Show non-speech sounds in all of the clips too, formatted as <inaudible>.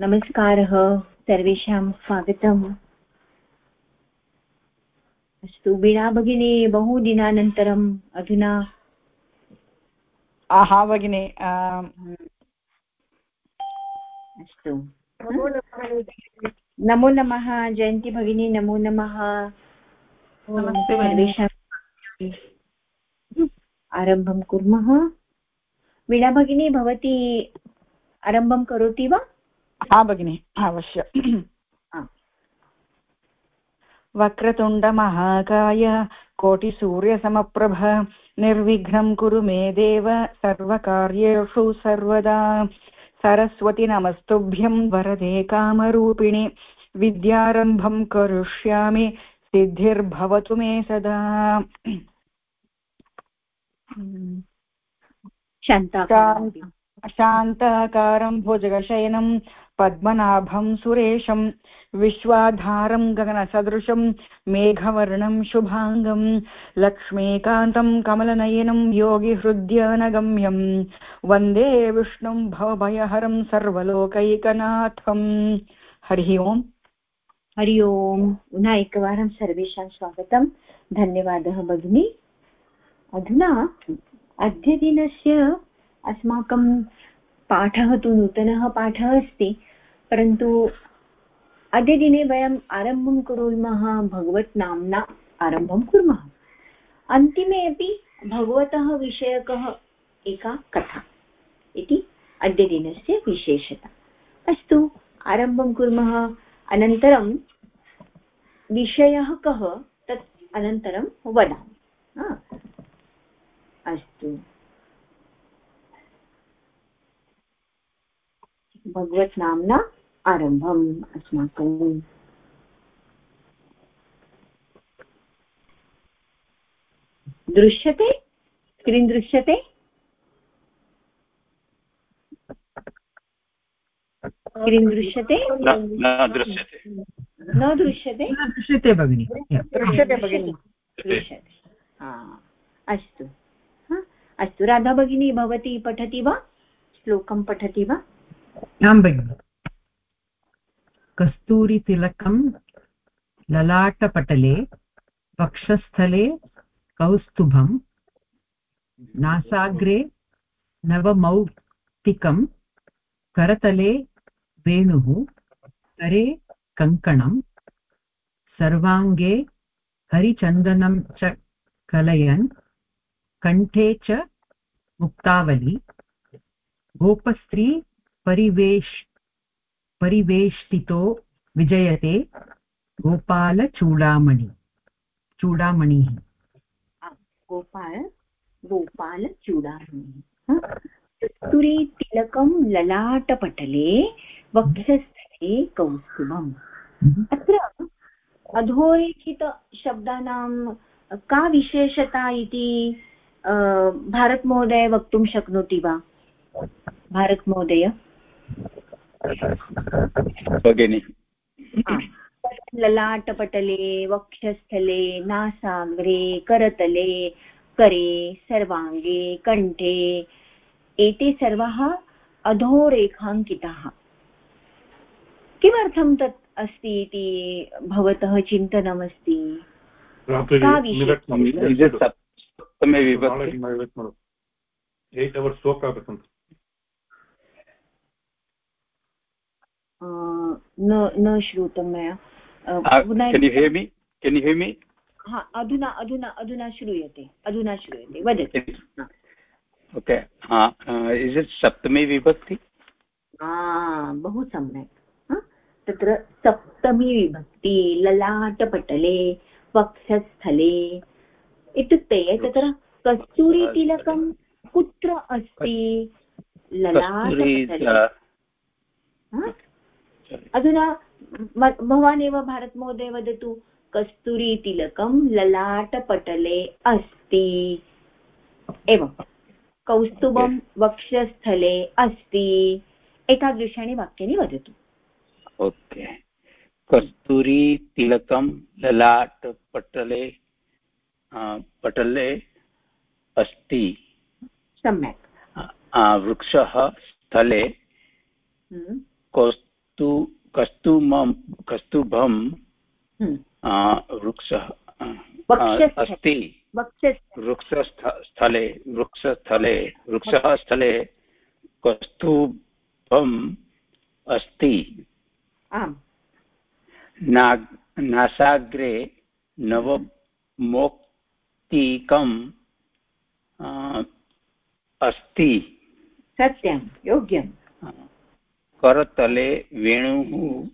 नमस्कारः सर्वेषां स्वागतम्। अस्तु वीणा भगिनी बहु दिनानन्तरम् अधुना। हा भगिनि अस्तु। नमो नमः जयन्ती भगिनी नमो नमः। सर्वेषाम् आरम्भं कुर्मः। वीणा भगिनी भवती आरम्भं करोति वा? हा भगिनि अवश्य। वक्रतुण्डमहाकाय कोटिसूर्यसमप्रभ निर्विघ्नं कुरु मे देव सर्वकार्येषु सर्वदा। सरस्वति नमस्तुभ्यं वरदे कामरूपिणि विद्यारम्भं करिष्यामि सिद्धिर्भवतु मे सदा। शान्ताकारं भुजगशयनं पद्मनाभं सुरेशं, विश्वाधारं गगनसदृशं, मेघवर्णं शुभाङ्गं, लक्ष्मीकान्तं कमलनयनं, योगिहृद्यनगम्यं, वंदे विष्णुं भवभयहरं सर्वलोकैकनाथम्। हरिः ओम्। हरि ओम्। पुनः एकवारं सर्वेषां स्वागतं। धन्यवादः भगिनी। अधुना अद्यदिनस्य अस्माकं पाठः तु नूतनः पाठः अस्ति। परन्तु अद्य दिने वयम् आरम्भं कुर्मः, भगवत् नाम्ना आरम्भं कुर्मः। अन्तिमे अपि भगवतः विषयकः एका कथा इति अद्यदिनस्य विशेषता। अस्तु, आरम्भं कुर्मः। अनन्तरं विषयः कः? तत् अनन्तरं वदामि। अस्तु। भगवत् नाम्ना आरम्भम् अस्माकम् दृश्यते? स्क्रीन् दृश्यते? स्क्रीन् दृश्यते? न दृश्यते। न दृश्यते? दृश्यते भगिनि। दृश्यते भगिनि। दृश्यते। अस्तु। अस्तु। राधा भगिनी भवती पठति वा? श्लोकं पठति वा? आं भगिनि। कस्तूरितिलकं ललाटपटले, वक्षस्थले कौस्तुभं नासाग्रे नवमौक्तिकं करतले वेणुः करे कङ्कणं सर्वाङ्गे हरिचन्दनं च कलयन्, कण्ठे च मुक्तावली, गोपस्त्री परिवेश परिवेष्टितो विजयते गोपालचूडामणि चूडामणिः गोपाल गोपालचूडामणिः कस्तूरीतिलकं ललाटपटले वक्षस्थले कौस्तुभम्। हम्म। अत्र अधोरेखितशब्दानां का विशेषता इति भारतमहोदय वक्तुं शक्नोति वा? भारतमहोदय? भगिनि ललाटपटले वक्षस्थले नासाग्रे करतले करे सर्वाङ्गे कण्ठे एते सर्वाः अधोरेखाङ्किताः किमर्थं तत् अस्ति इति भवतः चिन्तनमस्ति? सप्तमे विभक्ति। एय्ट् अवर्स् श्लोकः न न श्रुतं मया। अधुना अधुना अधुना श्रूयते अधुना श्रूयते वदतु। ओके इस् इट् सप्तमी विभक्ति? बहु सम्यक्। तत्र सप्तमी विभक्ति ललाटपटले वक्षस्थले इत्युक्ते तत्र कस्तूरीतिलकं कुत्र अस्ति? ललाटपटले। अधुना भवान् एव भारतमहोदय वदतु कस्तूरीतिलकं ललाटपटले अस्ति. एवं. कौस्तुभं वक्षस्थले अस्ति. एतादृशानि वाक्यानि वदतु. ओके. कस्तूरीतिलकं ललाटपटले पटले अस्ति. सम्यक्. वृक्षः स्थले कस्तु कस्तुमं कस्तुभं हम्म। वृक्षः अस्ति। वक्षस्थ वृक्षस्थले वृक्षस्थले वृक्षः स्थले कस्तूभम् अस्ति नासाग्रे नवमोक्तिकम् अस्ति। सत्यं योग्यं करतले वेणुः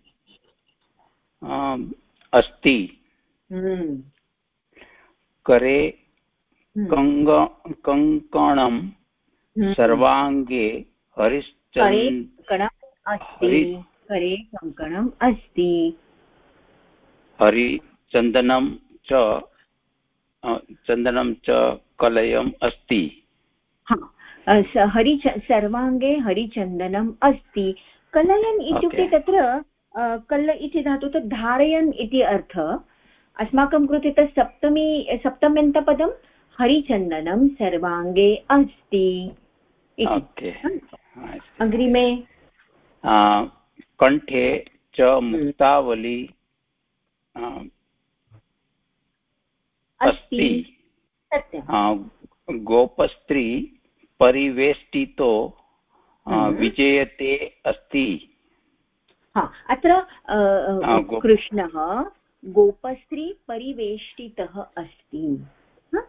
अस्ति हम्म। करे हम्म। कङ्ग कङ्कणं हम्म। सर्वाङ्गे करे अस्ति करे कङ्कणम् अस्ति हरिचन्दनं च चन्दनं च कलयम् अस्ति हा हरिच सर्वाङ्गे हरिचन्दनम् अस्ति कलयन् इत्युक्ते Okay. तत्र कल्ल इति धातु तत् धारयन् इति अर्थ। अस्माकं कृते तत् सप्तमी सप्तम्यन्तपदं हरिचन्दनं सर्वाङ्गे अस्ति। अग्रिमे। कण्ठे च मुक्तावली अस्ति। गोपस्त्री परिवेष्टितो। विजयते अस्ति। हा अत्र कृष्णः गोपस्त्री परिवेष्टितः अस्ति। हा?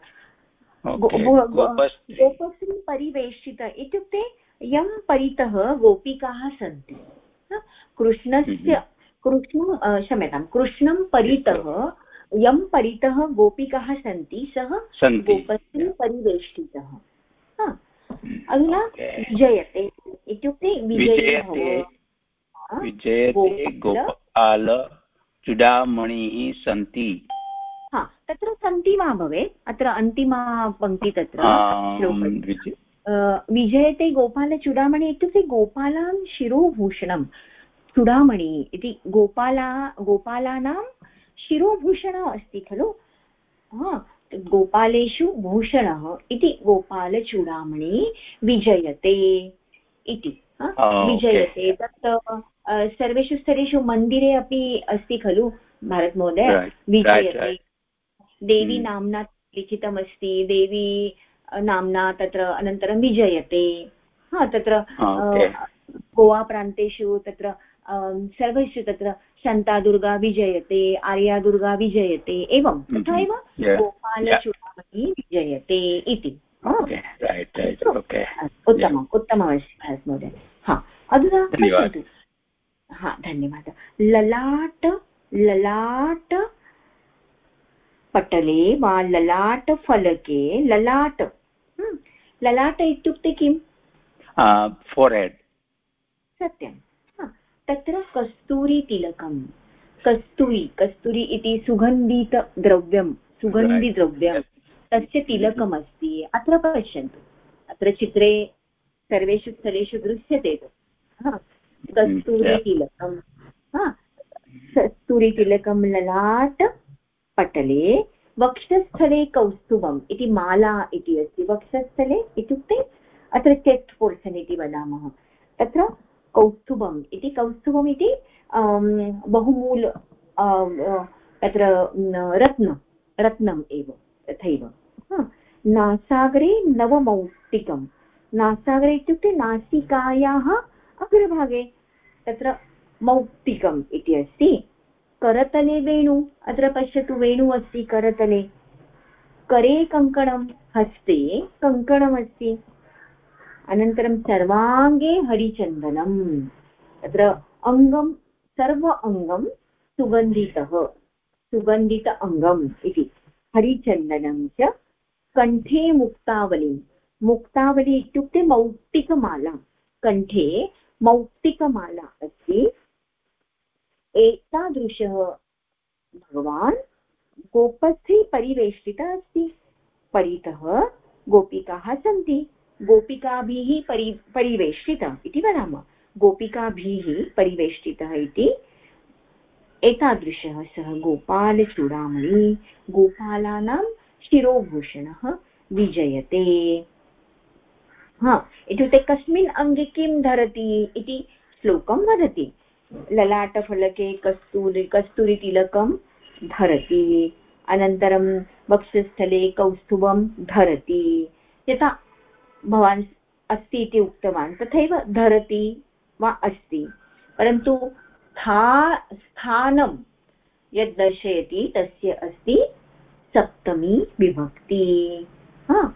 गोपस्त्री। परिवेष्टित। इत्युक्ते यं परितः गोपिकाः सन्ति? कृष्णस्य कृष्णं अ, क्षम्यतां कृष्णं परितः यं परितः गोपिकाः सन्ति। सः गोपस्त्री परिवेष्टितः। हा? अधुना। विजयते इत्युक्ते विजयी विजयते गोपाल- चूडामणिः सन्ति हा तत्र सन्ति वा भवेत् अत्र अन्तिमा पङ्क्ति तत्र विजयते गोपालचूडामणि इत्युक्ते गोपालां शिरोभूषणं चूडामणि इति गोपाला गोपालानां शिरोभूषणः अस्ति खलु गोपालेषु भूषणः इति गोपालचूडामणि विजयते इति हा। विजयते तत् सर्वेषु स्तरेषु मन्दिरे अपि अस्ति खलु भारतमहोदय विजयते. देवी Hmm. नाम्ना लिखितमस्ति देवी नाम्ना तत्र अनन्तरं विजयते हा तत्र हा, okay. अ, गोवा प्रान्तेषु तत्र सर्वेषु तत्र शान्तादुर्गा विजयते आर्यादुर्गा विजयते एवं तथा Mhm. एव Yeah. गोपालचूडामणि विजयते इति. उत्तमम् उत्तममस्ति भारत महोदय. हा अधुना धन्यवादः। पश्यन्तु. हा धन्यवादः. ललाट ललाट पटले वा ललाटफलके ललाट हम्म, ललाट इत्युक्ते किम्? फोर् हेड् सत्यं हा, तत्र कस्तूरीतिलकं कस्तूरी कस्तूरी इति सुगन्धितद्रव्यं सुगन्धिद्रव्यं। तस्य तिलकमस्ति। अत्र पश्यन्तु। अत्र चित्रे सर्वेषु स्थलेषु दृश्यते हा, कस्तूरीतिलकं कस्तूरीतिलकं ललाट पटले वक्षस्थले कौस्तुभम् इति माला इति अस्ति। वक्षस्थले इत्युक्ते अत्र चेस्ट् पोर्षन् इति वदामः। तत्र कौस्तुभम् इति कौस्तुभम् इति बहुमूल तत्र रत्न, रत्नम् एव, तथैव। नासागरे नवमौक्तिकं नासागरे इत्युक्ते नासिकायाः अग्रभागे तत्र मौक्तिकम् इति अस्ति। करतले वेणु, अत्र पश्यतु वेणु अस्ति करतले। करे कङ्कणं हस्ते कङ्कणमस्ति। अनन्तरं सर्वाङ्गे हरिचन्दनम् तत्र अङ्गं, सर्व अङ्गं सुगन्धितः, सुगन्धित अङ्गम् इति। हरिचन्दनं च कण्ठे मुक्तावली। मुक्तावली इत्युक्ते मौक्तिकमाला। कण्ठे मौक्तिकमाला अस्ति। एतादृशः भगवान् गोपस्थे परिवेष्टितः अस्ति। परितः गोपिकाः सन्ति। गोपिकाभिः परि, परिवेष्टितः इति वदामः। गोपिकाभिः परिवेष्टितः इति एतादृशः सः गोपालचूडामणि गोपालानां शिरोभूषणः विजयते। हा, इत्युक्ते कस्मिन् अङ्गे किं धरति इति श्लोकं वदति। ललाटफलके कस्तूरि, कस्तूरितिलकं धरति। अनन्तरं वक्षस्थले कौस्तुभं धरति। यथा भवान् अस्ति इति उक्तवान्। तथैव धरति वा अस्ति। परन्तु स्था स्थानं यद् दर्शयति तस्य अस्ति सप्तमी विभक्ति। हा।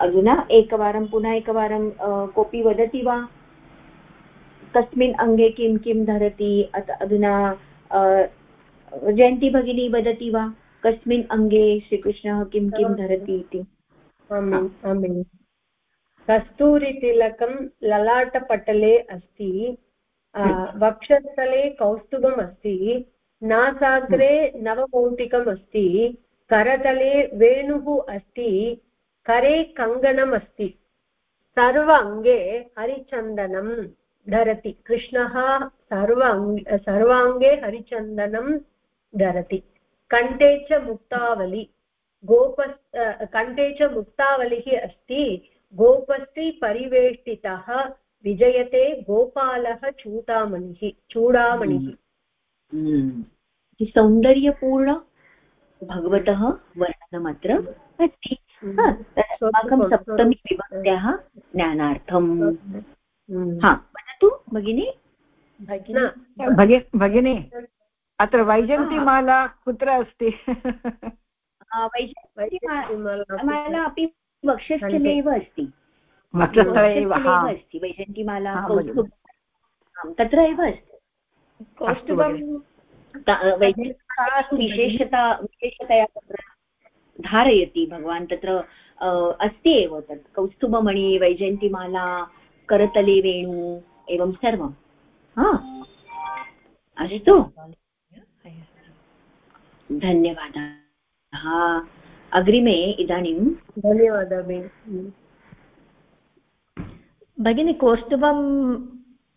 अधुना एकवारं पुनः एकवारं कोऽपि वदति वा? कस्मिन् अङ्गे किं किं धरति? अत अधुना जयन्ती भगिनी वदति वा? कस्मिन् अङ्गे श्रीकृष्णः किं किं धरति इति? कस्तूरितिलकं ललाटपटले अस्ति वक्षस्थले कौस्तुभम् अस्ति नासाग्रे नवमौटिकम् अस्ति करतले वेणुः अस्ति, करे कङ्गणम् अस्ति सर्व अङ्गे हरिचन्दनं धरति। कृष्णः सर्व सर्वाङ्गे हरिचन्दनं धरति। कण्ठे च मुक्तावली। गोप कण्ठे च मुक्तावलिः अस्ति। गोपस्ति परिवेष्टितः विजयते गोपालः चूडामणिः चूडामणिः। सौन्दर्यपूर्ण भगवतः वर्णनमत्र अस्ति। अस्माकं सप्तमी विभक्त्याः ज्ञानार्थम् हम्म। हा वदतु भगिनी भगिनी अत्र वैजन्तीमाला कुत्र अस्ति वैजन्तीमाला अपि वक्षस्थले एव अस्ति. अस्ति वैजन्तीमाला तत्र एव अस्ति. विशेषता विशेषतया तत्र धारयति भगवान् तत्र अस्ति एव तत्. कौस्तुभमणि वैजयन्तीमाला करतले वेणु एवं सर्वं. हा. अस्तु. धन्यवादाः. अग्रिमे इदानीं धन्यवादः भगिनि कौस्तुभं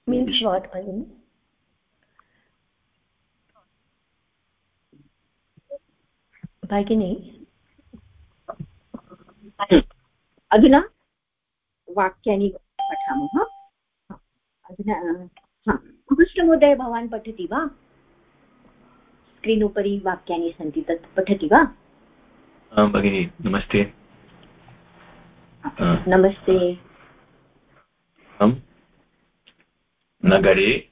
मीन्स् वाट् भगिनि? भगिनि? अधुना वाक्यानि पठामः। अधुना हा कृष्णमहोदय भवान् पठति वा? स्क्रीन् उपरि वाक्यानि सन्ति तत् पठति वा? भगिनि नमस्ते। नमस्ते। अहं नगरे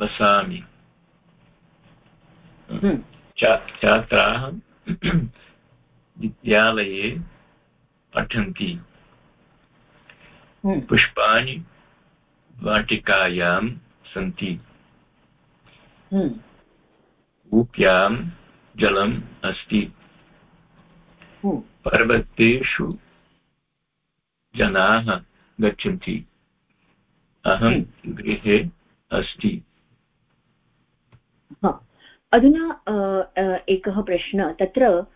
वसामि हम्म। छात्राः विद्यालये पठन्ति। हम्म। पुष्पाणि वाटिकायां सन्ति। हम्म। कूप्यां जलम् अस्ति। पर्वतेषु जनाः गच्छन्ति। अहं हम्म। गृहे अस्ति। अधुना एकः प्रश्नः। तत्र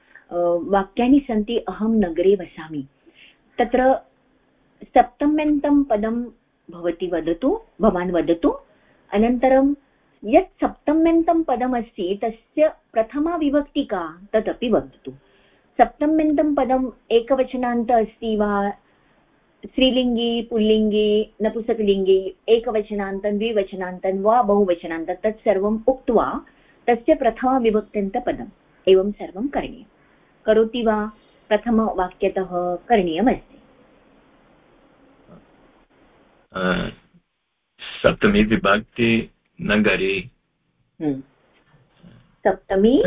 वाक्यानि सन्ति अहं नगरे वसामि। तत्र सप्तम्यन्तं पदं भवती वदतु भवान् वदतु। अनन्तरं यत् सप्तम्यन्तं पदमस्ति तस्य प्रथमा विभक्ति का तदपि वदतु। सप्तम्यन्तं पदम् एकवचनान्त अस्ति वा? स्त्रीलिङ्गी पुल्लिङ्गी नपुसकलिङ्गी एकवचनान्तं द्विवचनान्तं वा बहुवचनान्तं तत् सर्वम् उक्त्वा तस्य प्रथमविभक्त्यन्तपदम् एवं सर्वं करणीयं करोति वा? प्रथमवाक्यतः करणीयमस्ति। सप्तमी विभक्ति नगरे हम्म। सप्तमी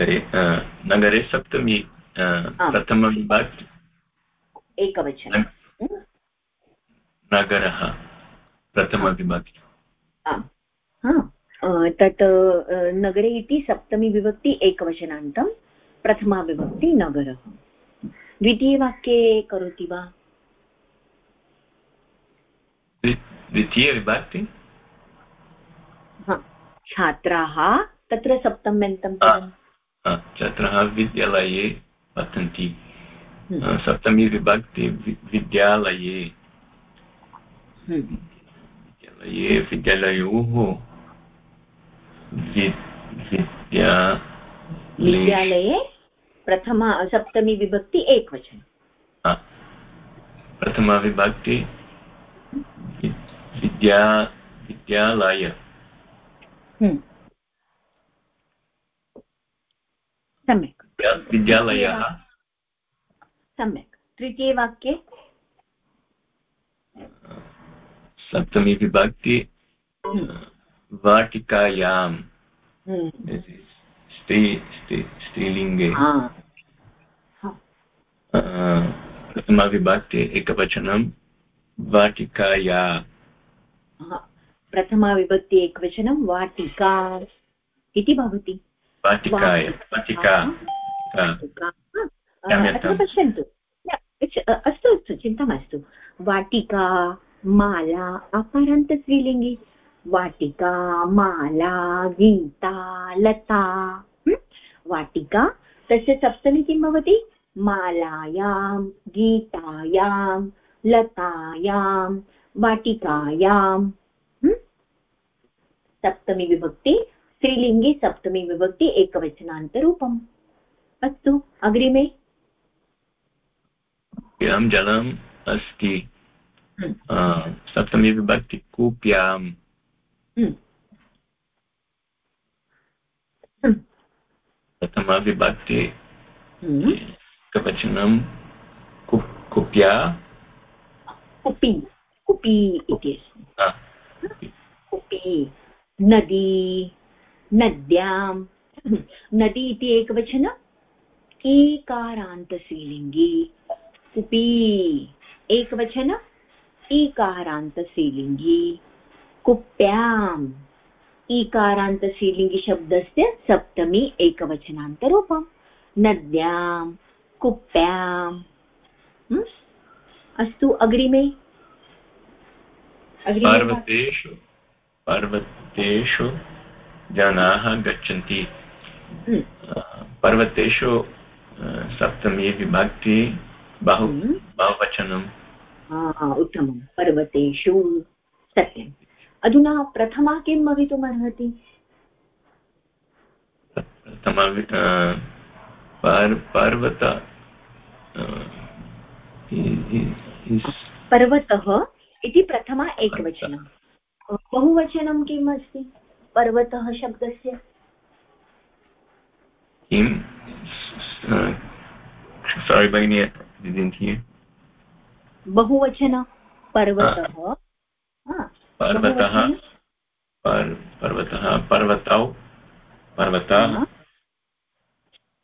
नगरे नगरे सप्तमी प्रथमविभक्ति एकवचनं। नगरः प्रथमविभक्ति तत् नगरे इति सप्तमी विभक्ति एकवचनान्तं प्रथमा विभक्ति नगरः द्वितीयवाक्ये करोति वा द्वितीयविभक्ति छात्राः तत्र सप्तम्यन्तं छात्राः विद्यालये पठन्ति हम्म। सप्तमी विभक्ति विद्यालये। हम्म। विद्यालये विद्यालयोः। विद्यालये प्रथमा सप्तमी विभक्ति एकवचनं। प्रथमा विभक्ति विद्या विद्यालय। सम्यक्। विद्यालयः। सम्यक्। तृतीयवाक्ये सप्तमी विभक्ति हम्म। वाटिकायां। हम्म। स्त्री स्त्री स्त्रीलिङ्गे। प्रथमाविभक्ति एकवचनं वाटिकाया। हा। प्रथमा विभक्ति एकवचनं वाटिका इति भवति। वाटिकाय वाटिका। अत्र पश्यन्तु अस्तु अस्तु चिन्ता मास्तु. वाटिका माला अकारान्तस्त्रीलिङ्गि वाटिका माला गीता लता. वाटिका तस्य सप्तमी किं भवति? मालायां गीतायां लतायां वाटिकायां. सप्तमी विभक्ति स्त्रीलिङ्गे सप्तमी विभक्ति एकवचनान्तरूपम् अस्तु अग्रिमे कूप्यां जलम् अस्ति। सप्तमी विभक्ति कूप्यां हम्म। हम्म। प्रथमा विभक्ति हम्म। एकवचनं कुप्या कुपि कुपि इति अस्ति अ, नदी नद्यां। नदी इति एकवचन। ईकारान्तस्त्रीलिङ्गी कुपी एकवचन। ईकारान्तस्त्रीलिङ्गी कुप्याम् ईकारान्तस्त्रीलिङ्गिशब्दस्य सप्तमी एकवचनान्तरूपं नद्यां। कुप्याम् हम्? अस्तु अग्रिमे पर्वतेषु पर्वतेषु जनाः गच्छन्ति। हम्म, पर्वतेषु सप्तमी विभक्ति बहु हम्म। बहुवचनं हा, उत्तमं। पर्वतेषु सत्यम्। अधुना प्रथमा किं भवितुमर्हति प्रथमा पर्वत पर्वतः इति प्रथमा एकवचनं। बहुवचनं किम् अस्ति? पर्वतः शब्दस्य? किं? सारी भगिनी बहुवचन पर्वतः। हा, पर्वतः पर्वतः पर्वतौ पर्वताः।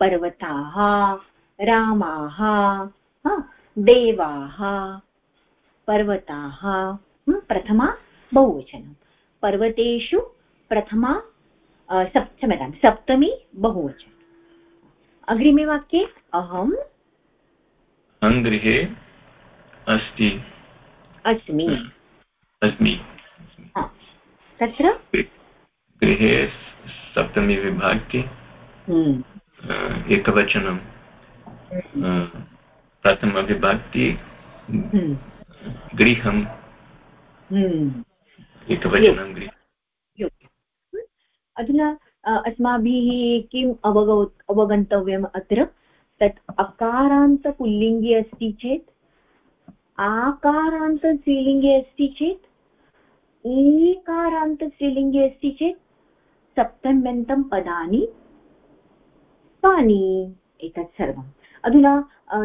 पर्वताः रामाः देवाः पर्वताः। प्रथमा बहुवचनं। पर्वतेषु प्रथमा सप् क्षम्यतां सप्तमी बहुवचनम् अग्रिमे वाक्ये अहम्। अहं गृहे अस्ति। अस्मि। अस्मि। तत्र? गृहे सप्तमी विभक्ति हम्म, एकवचनं। प्रथमविभक्ति हम्म, गृहम्। हम्म, एकवचनं गृह योग्यम्। अधुना अस्माभिः किम् अवगौ, अवगन्तव्यम् अत्र? तत् अकारान्तपुल्लिङ्गे अस्ति चेत्, आकारान्तस्त्रीलिङ्गे अस्ति चेत् ईकारान्तस्त्रीलिङ्गे अस्ति चेत् सप्तम्यन्तं पदानि कानि एतत् सर्वम्। अधुना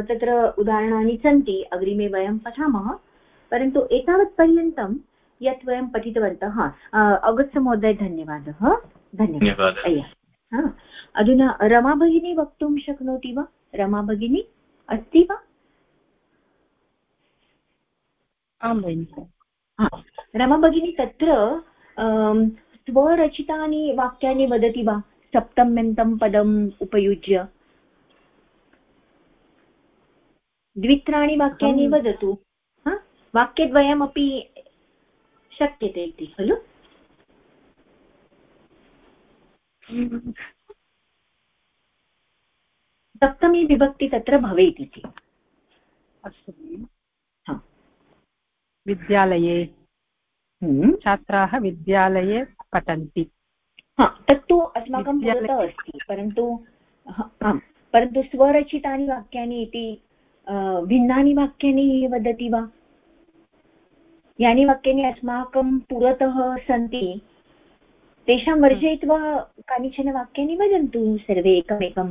तत्र उदाहरणानि सन्ति, अग्रिमे वयं पठामः, परन्तु एतावत्पर्यन्तं यत् वयं पठितवन्तः अगस्त् महोदय, धन्यवादः। धन्यवादः। हा, अधुना रमा भगिनी वक्तुं शक्नोति वा? रमा भगिनी अस्ति वा? आं भगिनि। हा, रमा भगिनी तत्र अं, स्वरचितानि वाक्यानि वदति वा? सप्तम्यन्तं पदम् उपयुज्य। द्वित्राणि वाक्यानि वदतु। वाक्यद्वयमपि शक्यते इति खलु? सप्तमी विभक्ति तत्र भवेत् इति। अस्तु। हा। विद्यालये। हम्म। छात्राः विद्यालये पठन्ति। हा तत्तु अस्माकं पुरतः अस्ति परन्तु ह- आम् परन्तु स्वरचितानि वाक्यानि इति भिन्नानि वाक्यानि वदति वा? यानि वाक्यानि अस्माकं पुरतः सन्ति तेषां वर्जयित्वा कानिचन वाक्यानि वदन्तु सर्वे एकमेकं।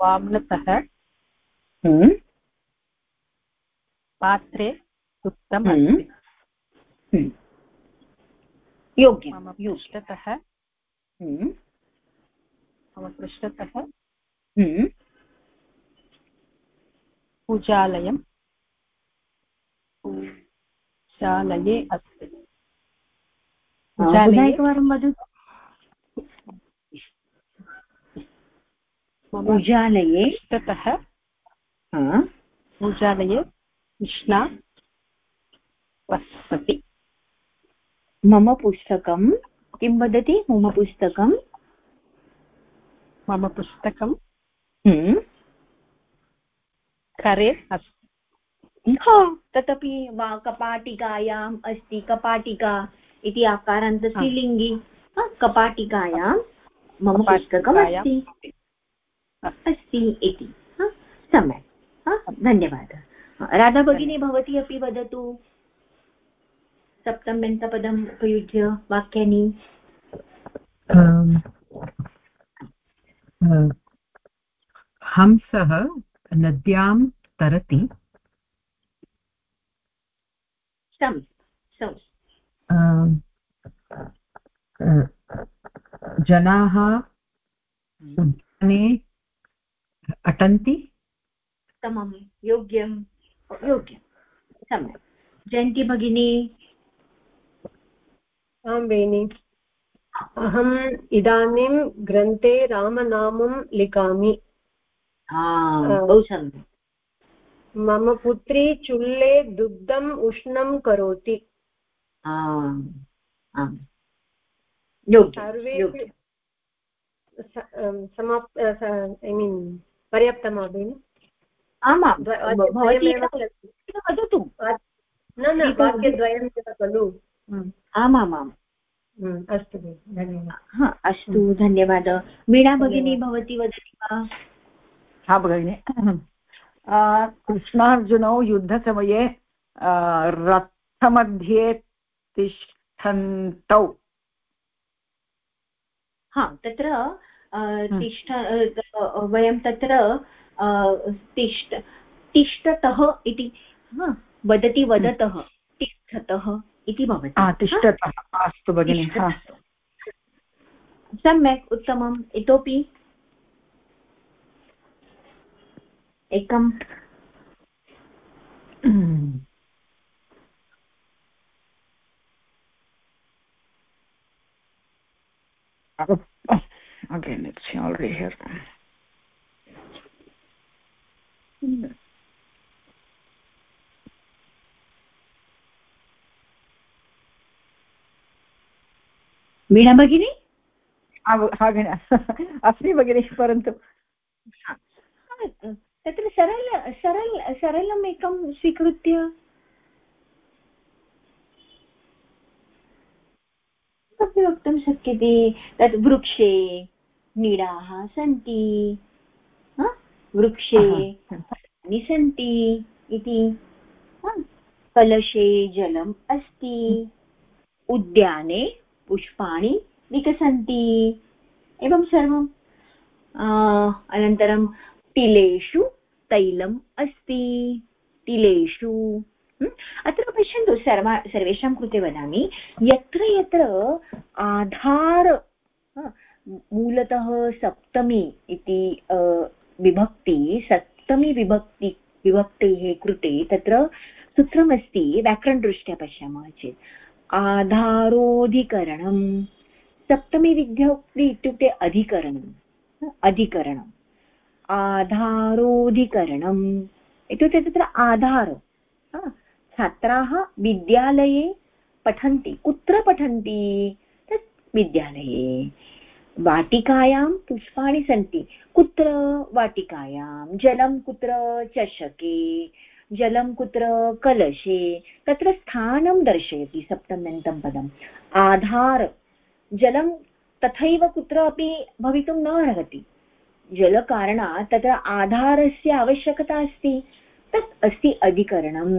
वाम्नतः पात्रे सुप्तम् अस्ति। योग्यं। मम पृष्ठतः मम पृष्ठतः पूजालयं पूजालये अस्ति। एकवारं वदतु। पूजालये। पृष्ठतः पूजालये कृष्णा वसति। मम पुस्तकं किं वदति? मम पुस्तकं? मम पुस्तकं करे अस्ति तदपि वा कपाटिकायाम् अस्ति कपाटिका इति आकारान्त स्त्रीलिङ्गि कपाटिकायां मम पुस्तकमस्ति। अस्ति इति। सम्यक्। धन्यवादः। राधा भगिनी भवती अपि वदतु। सप्तम्यन्तपदम् उपयुज्य वाक्यानि। हंसः नद्यां तरति। जनाः उद्याने अटन्ति। उत्तमं योग्यं योग्यं सम्यक्। जयन्ती भगिनी। आं बेनि अहम् इदानीं ग्रन्थे रामनामं लिखामि। बहु सम्यक् मम पुत्री चुल्ले दुग्धम् उष्णं करोति। सर्वे समाप् ऐ मीन् पर्याप्तं वा भगिनि? आमां वदतु। न न वाक्यद्वयं खलु। आमामाम्। अस्तु धन्यवादः। अस्तु धन्यवादः। वीणा भगिनी भवती वदति वा? हा भगिनि। कृष्णार्जुनौ युद्धसमये रथमध्ये तिष्ठन्तौ। हा तत्र तिष्ठ वयं तत्र तिष्ठ तिष्ठतः इति वदति वदतः तिष्ठतः इति भवति। तिष्ठतः अस्तु भगिनि सम्यक् उत्तमम्। इतोपि एकम् <coughs> again it's already here वीणा भगिनी अस्मि भगिनि परन्तु तत्र सरल सरल सरलम् एकं स्वीकृत्य? अपि वक्तुं शक्यते? तत् वृक्षे नीडाः सन्ति। वृक्षे फलानि सन्ति इति। कलशे जलम् अस्ति। उद्याने पुष्पाणि विकसन्ति। एवं सर्वम्। अनन्तरं तिलेषु तैलम् अस्ति, तिलेषु। अत्र पश्यन्तु, सर्वा, सर्वेषां कृते वदामि, यत्र यत्र आधार मूलतः सप्तमी इति विभक्ति, सप्तमी विभक्ति, विभक्तेः कृते तत्र सूत्रमस्ति व्याकरणदृष्ट्या पश्यामः चेत्। आधारोऽधिकरणं, सप्तमी विभक्ति इत्युक्ते अधिकरणम् अधिकरणम्। आधारोऽधिकरणम् इत्युक्ते तत्र आधार छात्राः विद्यालये पठन्ति। कुत्र पठन्ति? तत् विद्यालये। वाटिकायां पुष्पाणि सन्ति। कुत्र वाटिकायां? जलं कुत्र चषके? जलं कुत्र कलशे? तत्र स्थानं दर्शयति सप्तम्यन्तं पदम्। आधार, जलं तथैव कुत्रापि भवितुं न अर्हति। जलकारणात् तत्र आधारस्य आवश्यकता अस्ति। तत् अस्ति अधिकरणं।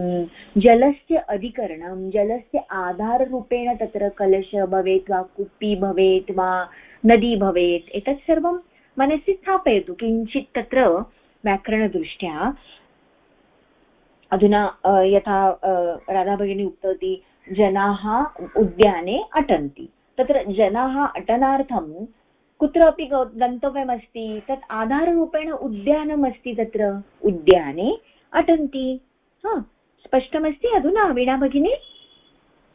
जलस्य अधिकरणं, जलस्य आधाररूपेण तत्र कलश भवेत् वा कुप्पी भवेत् वा नदी भवेत्, एतत् सर्वं मनसि स्थापयतु। किञ्चित् तत्र व्याकरणदृष्ट्या अधुना यथा राधा भगिनी उक्तवती, जनाः उद्याने अटन्ति। तत्र जनाः अटनार्थं कुत्रापि गन्तव्यमस्ति तत् आधाररूपेण उद्यानमस्ति तत्र। उद्याने अटन्ति। हा स्पष्टमस्ति? अधुना वीणा भगिनी?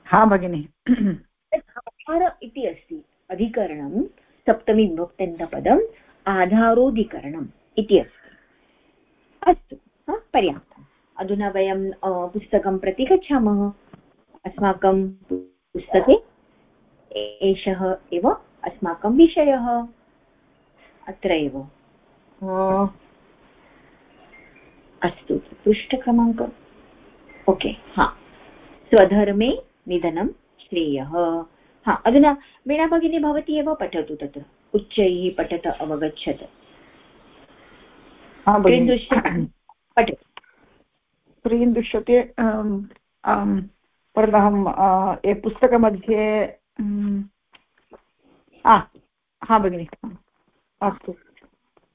हा भगिनि। आधार इति अस्ति। अधिकरणं सप्तमी विभक्त्यन्तपदम् आधारोधिकरणम् इति अस्ति। अस्तु पर्याप्तम्। अधुना वयं पुस्तकं प्रति गच्छामः। अस्माकं पुस्तके एषः एव अस्माकं विषयः। अत्र एव अस्तु पृष्ठक्रमाङ्क। ओके हा। स्वधर्मे निधनं श्रेयः। हा अधुना वीणा भगिनी भवती एव पठतु तत्र उच्चैः पठत अवगच्छत। पठतु। स्क्रीन् दृश्यते परन्तु अहं पुस्तकमध्ये हा भगिनि अस्तु।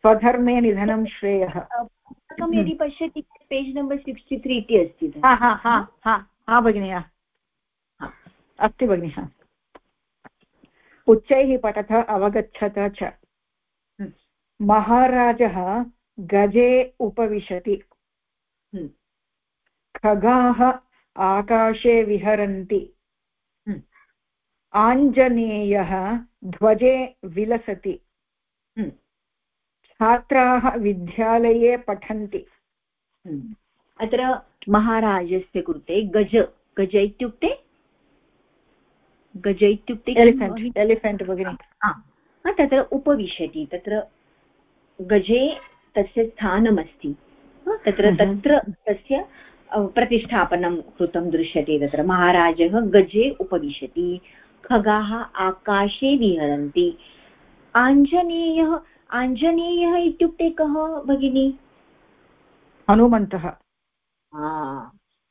स्वधर्मे निधनं श्रेयः। पुस्तकं यदि पश्यति पेज् नम्बर् सिक्स्टि त्री इति अस्ति हा हा हा हा हा भगिनि अस्ति भगिनि हा। उच्चैः पठत अवगच्छत च। महाराजः गजे उपविशति। खगाः आकाशे विहरन्ति। आञ्जनेयः ध्वजे विलसति। हम्म। छात्राः विद्यालये पठन्ति। हम्म। अत्र महाराजस्य कृते गज गज इत्युक्ते? गज इत्युक्ते एलिफेण्ट् एलिफेण्ट् भगिनि? तत्र उपविशति तत्र गजे तस्य स्थानमस्ति। तत्र। तत्र तस्य प्रतिष्ठापनं कृतं दृश्यते तत्र महाराजः गजे उपविशति। खगाः आकाशे विहरन्ति। आञ्जनेयः आञ्जनेयः इत्युक्ते कः भगिनि? हनुमन्तः।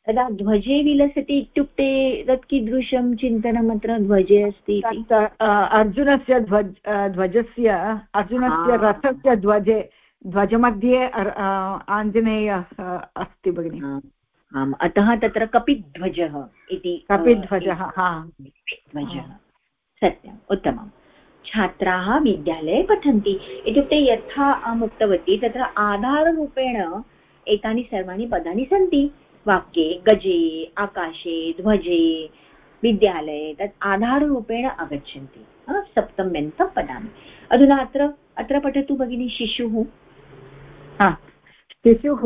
तदा ध्वजे विलसति इत्युक्ते तत् कीदृशं चिन्तनम् अत्र ध्वजे अस्ति अर्जुनस्य ध्वज ध्वजस्य अर्जुनस्य रथस्य ध्वजे ध्वजमध्ये आञ्जनेय अस्ति भगिनि। आम् अतः तत्र कपिध्वजः इति कपिध्वजः ध्वजः सत्यम् उत्तमं छात्राः विद्यालये पठन्ति। इत्युक्ते यथा अहम् उक्तवती तत्र आधाररूपेण एतानि सर्वाणि पदानि सन्ति। वाक्ये गजे आकाशे ध्वजे विद्यालये तत् आधाररूपेण आगच्छन्ति सप्तम्यन्तं पदानि। अधुना अत्र अत्र पठतु भगिनी शिशुः। शिशुः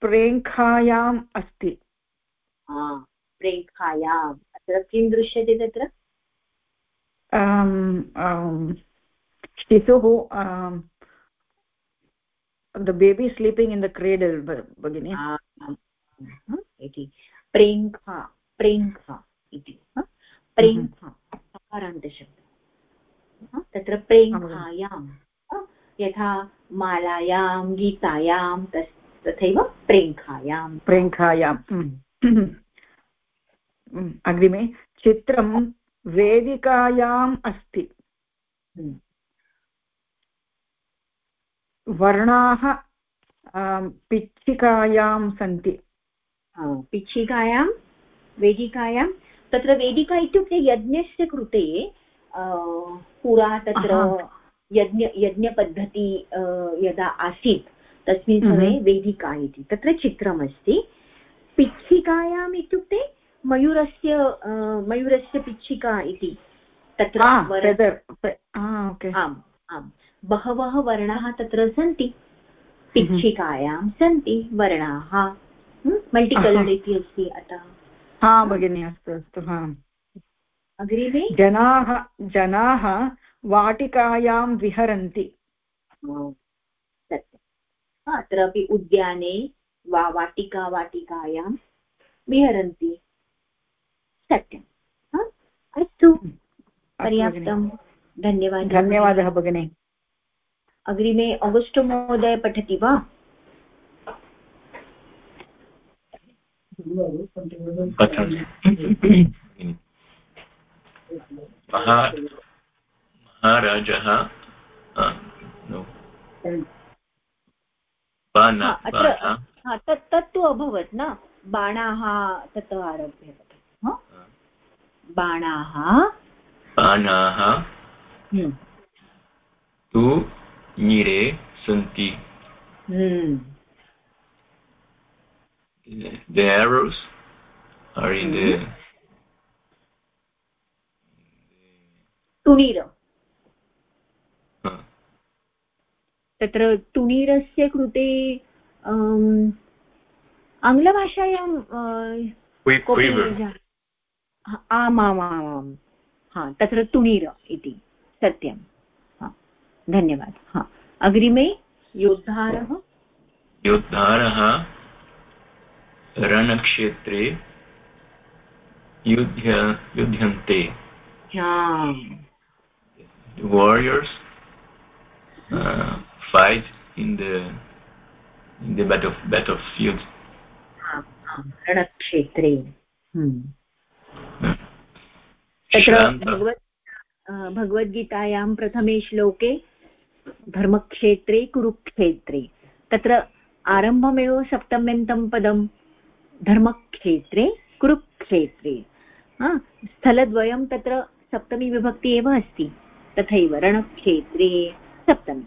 प्रेङ्खायाम् अस्ति। प्रेङ्खायाम्। अत्र किं दृश्यते तत्र? शिशुः the baby sleeping in the cradle bagini इति। प्रेङ्खा प्रेङ्खा इति। प्रेङ्खा तत्र प्रेङ्खायां यथा मालायां गीतायां तस् तथैव प्रेङ्खायां प्रेङ्खायाम्। अग्रिमे चित्रं वेदिकायाम् अस्ति। वर्णाः पिच्छिकायां सन्ति। पिच्छिकायां वेदिकायां। तत्र वेदिका इत्युक्ते यज्ञस्य कृते पुरा तत्र यज्ञ यज्ञपद्धति यदा आसीत् तस्मिन् समये वेदिका इति। तत्र चित्रमस्ति। पिच्छिकायाम् इत्युक्ते मयूरस्य मयूरस्य पिच्छिका इति। तत्र आम् आम्। बहवः वर्णाः तत्र सन्ति। पिच्छिकायां सन्ति वर्णाः। मल्टिकलर् इति अस्ति अतः। हा भगिनि अस्तु अस्तु हा। अग्रिमे? जनाः जनाः वाटिकायां विहरन्ति। अत्रापि उद्याने वा वाटिका वाटिकायां विहरन्ति। सत्यम् अस्तु। पर्याप्तं। धन्यवादः। धन्यवादः भगिनी। अग्रिमे अगस्टो महोदय पठति। वा महाराजः तत् तत्तु अभवत् न? बाणाः तत् आरभ्य बाणाः बाणाः हम्म। तु निरे सन्ति। हम्म। the arrows are in the तुणीर। तत्र तुणीरस्य कृते आङ्ग्लभाषायां आमामामां हा तत्र तुणीर इति सत्यं. हा धन्यवादः. हा अग्रिमे योद्धारः? योद्धारः रणक्षेत्रे युध्य युध्यन्ते. warriors uh, fight in the in the battle battlefield. रणक्षेत्रे तत्र भगवत् भगवद्गीतायां प्रथमे श्लोके धर्मक्षेत्रे कुरुक्षेत्रे तत्र आरम्भमेव सप्तम्यन्तं पदं धर्मक्षेत्रे कुरुक्षेत्रे स्थलद्वयं तत्र सप्तमी विभक्ति एव अस्ति तथैव रणक्षेत्रे सप्तमी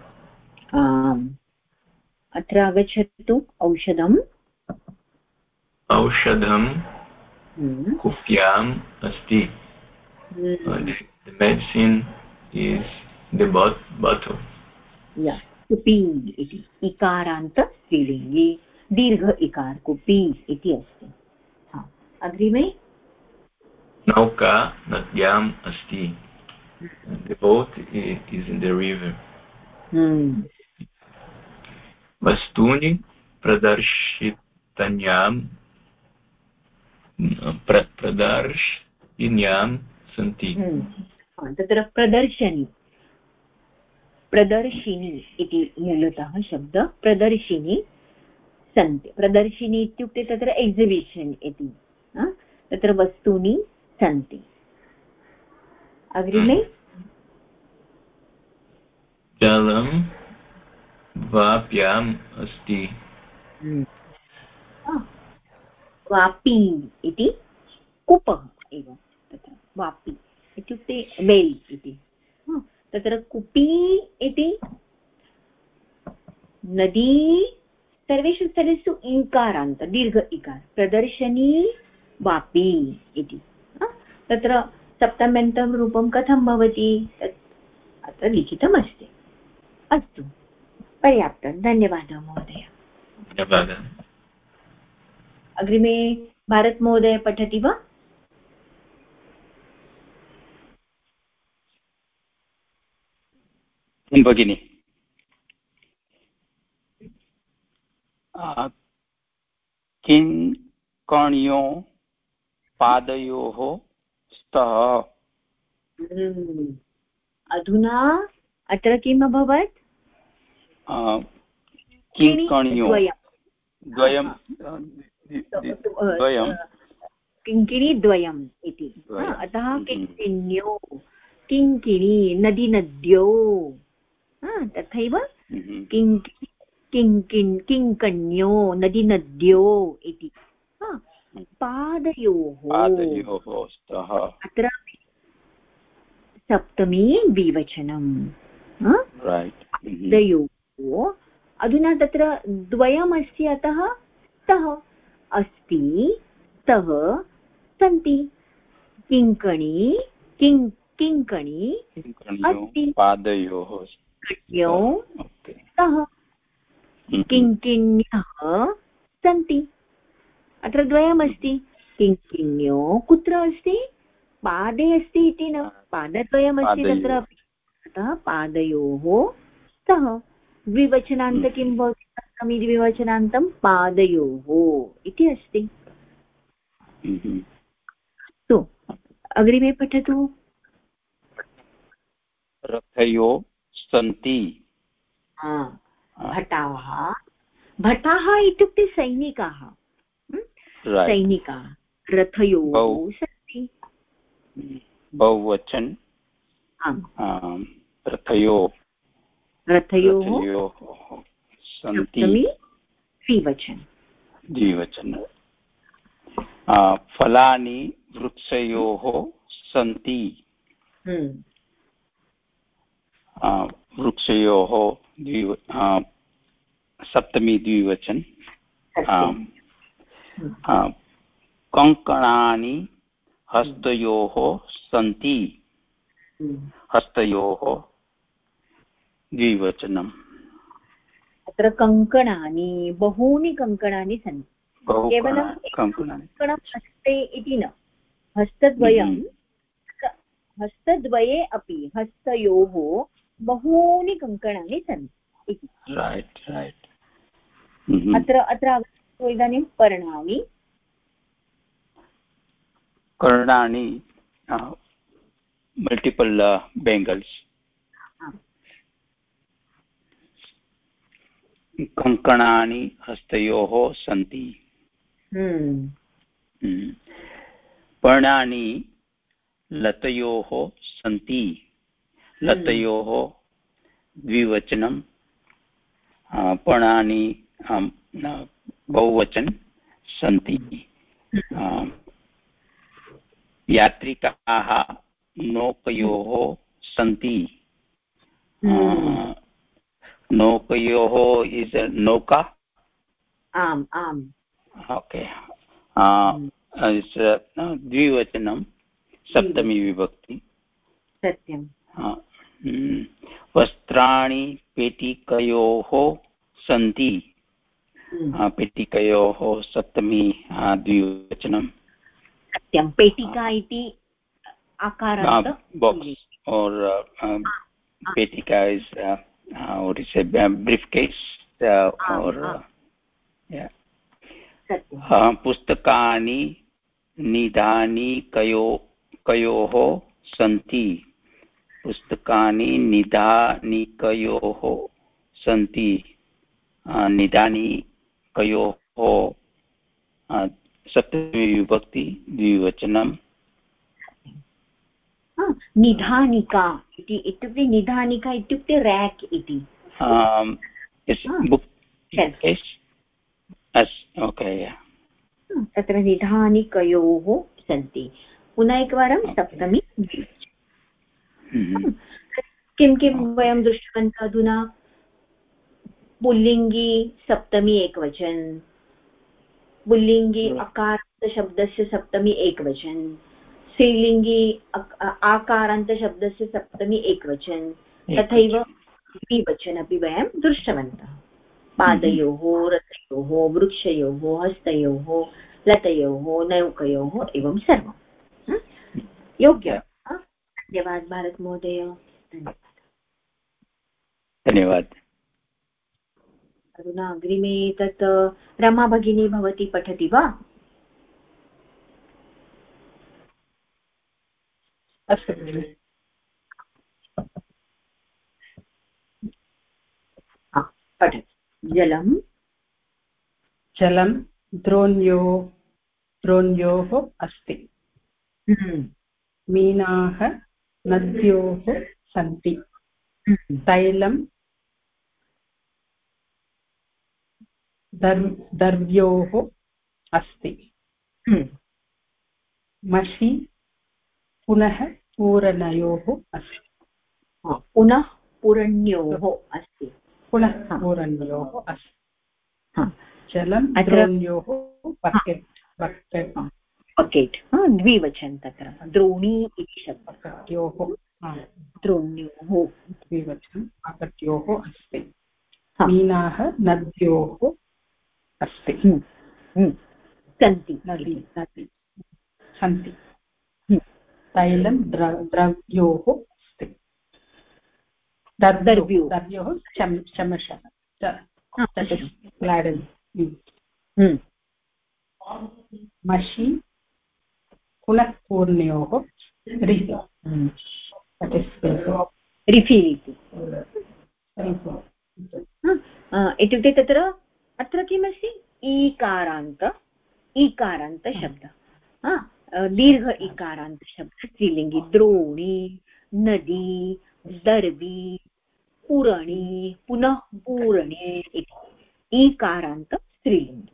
अत्र आगच्छतु औषधम्। औषधं कुप्याम् अस्ति। the, medicine is the bottle yeah कुपी इति। इकारान्त दीर्घ इकार कुपी इति अस्ति। अग्रिमे। नौका नद्याम् अस्ति। the boat is in the river. hmm. वस्तूनि प्रदर्शितन्यां प्र, प्रदर्शिन्यां सन्ति। तत्र प्रदर्शनी। प्रदर्शिनी इति मूलतः शब्द प्रदर्शिनी सन्ति। प्रदर्शिनी इत्युक्ते तत्र एक्सिबिशन् इति तत्र वस्तूनि सन्ति। अग्रिमे। जलं वाप्याम् अस्ति। वापी इति कूपः एव तत्र वापी इत्युक्ते वेल् इति। तत्र कुपी इति नदी सर्वेषु स्थलेषु इकारान्त दीर्घ इकार प्रदर्शनी वापी इति। तत्र सप्तम्यन्तं रूपं कथं भवति? तत् अत्र लिखितमस्ति। अस्तु। पर्याप्तं। धन्यवादः महोदय। धन्यवादः। अग्रिमे भारतमहोदय पठति वा? भगिनि। किं कण्यो पादयोः स्तः। अधुना अत्र किम् अभवत्? किङ्कण्यो द्वयं द्वयं किङ्किणीद्वयम् इति। अतः हम्म। किङ्किण्यो किङ्किणी नदी नद्यो तथैव हम्म। किङ्किन् किङ्कण्यो नदीनद्यो इति। पादयोः। अत्र सप्तमी द्विवचनं पादयोः। अधुना तत्र द्वयमस्ति अतः स्तः अस्ति स्तः सन्ति। किङ्कणी किङ् किङ्कणी अस्ति। पादयोः कण्यौ स्तः किङ्किण्यः सन्ति। अत्र द्वयमस्ति। किङ्किण्यो कुत्र अस्ति? पादे अस्ति इति न। पादद्वयमस्ति तत्र अतः पादयोः स्तः द्विवचनान्त किं भवति सप्तमी द्विवचनान्तं पादयोः इति अस्ति। अस्तु अग्रिमे पठतु। रथयो सन्ति। भटाः भटाः इत्युक्ते सैनिकाः। सैनिकाः। रथयोः सन्ति। बहुवचन रथयो रथयोः सन्ति द्विवचन द्विवचन फलानि वृक्षयोः सन्ति। हम्म। वृक्षयोः द्विव सप्तमी द्विवचन। कङ्कणानि हस्तयोः सन्ति। हस्तयोः द्विवचनम्। अत्र कङ्कणानि बहूनि कङ्कणानि सन्ति। केवलं कङ्कणं हस्ते इति न। हस्तद्वयं हम्म। हस्तद्वये अपि हस्तयोः बहूनि कङ्कणानि सन्ति इति। अत्र अत्र आगच्छतु इदानीं पर्णानि। कर्णानि मल्टिपल् बेङ्गल्स् कङ्कणानि हस्तयोः सन्ति। हम्म। हम्म। पर्णानि लतयोः सन्ति। लतयोः द्विवचनं पर्णानि बहुवचन सन्ति। यात्रिकाः नौकयोः सन्ति। नौकयोः इस् नौका? आम् आम्। ओके द्विवचनं सप्तमी विभक्ति। सत्यं वस्त्राणि पेटिकयोः सन्ति। पेटिकयोः सप्तमी द्विवचनं। सत्यं। पेटिका इति आकारान्त box or uh, um, what is a briefcase uh, or yeah पुस्तकानि निधानि कयो कयोः सन्ति। पुस्तकानि निधानिकयोः सन्ति। सप्तमी विभक्ति द्विवचनं निधानिका इति इत्युक्ते निधानिका इत्युक्ते रेक् इति। तत्र निधानिकयोः सन्ति। पुनः एकवारं सप्तमी हम्म। किं किं वयं दृष्टवन्तः अधुना? पुल्लिङ्गी सप्तमी एकवचन। पुल्लिङ्गी अकारान्तशब्दस्य सप्तमी एकवचन। स्त्रीलिङ्गी आकारान्तशब्दस्य सप्तमी एकवचन तथैव द्विवचन अपि वयं दृष्टवन्तः। पादयोः रथयोः वृक्षयोः हस्तयोः लतयोः नौकयोः एवं सर्वं योग्य। धन्यवाद भारतमहोदय धन्यवादः। धन्यवादः। अधुना अग्रिमे तत् रमा भगिनी भवती पठति वा? अस्तु पठतु जलं जलं द्रोण्यो द्रोण्योः अस्ति। मीनाः नद्योः सन्ति। तैलं दर् दर्व्योः अस्ति। मषि पुनः पूरणयोः अस्ति। पुनः पूरण्योः अस्ति। पुनः पूरण्योः अस्ति। जलं द्रोण्योः बकेट् बकेट् बकेट् द्विवचन तत्र द्रोणी इति शब्दयोः द्रोण्योः। द्विवचनं पाकट्योः अस्ति। मीनाः नद्योः अस्ति। हम्म, हम्म। सन्ति। नदी। नदी सन्ति। तैलं द्र द्रव्योः अस्ति दर्व्यो दर्व्योः चमश मषि पुनः पूर्णयोः इत्युक्ते तत्र अत्र किमस्ति? ईकारान्त ईकारान्तशब्दः। दीर्घ इकारान्तशब्दः स्त्रीलिङ्गि द्रोणी, नदी दर्वी पूरणी, पुनः पूरणे, इति. ईकारान्त स्त्रीलिङ्गि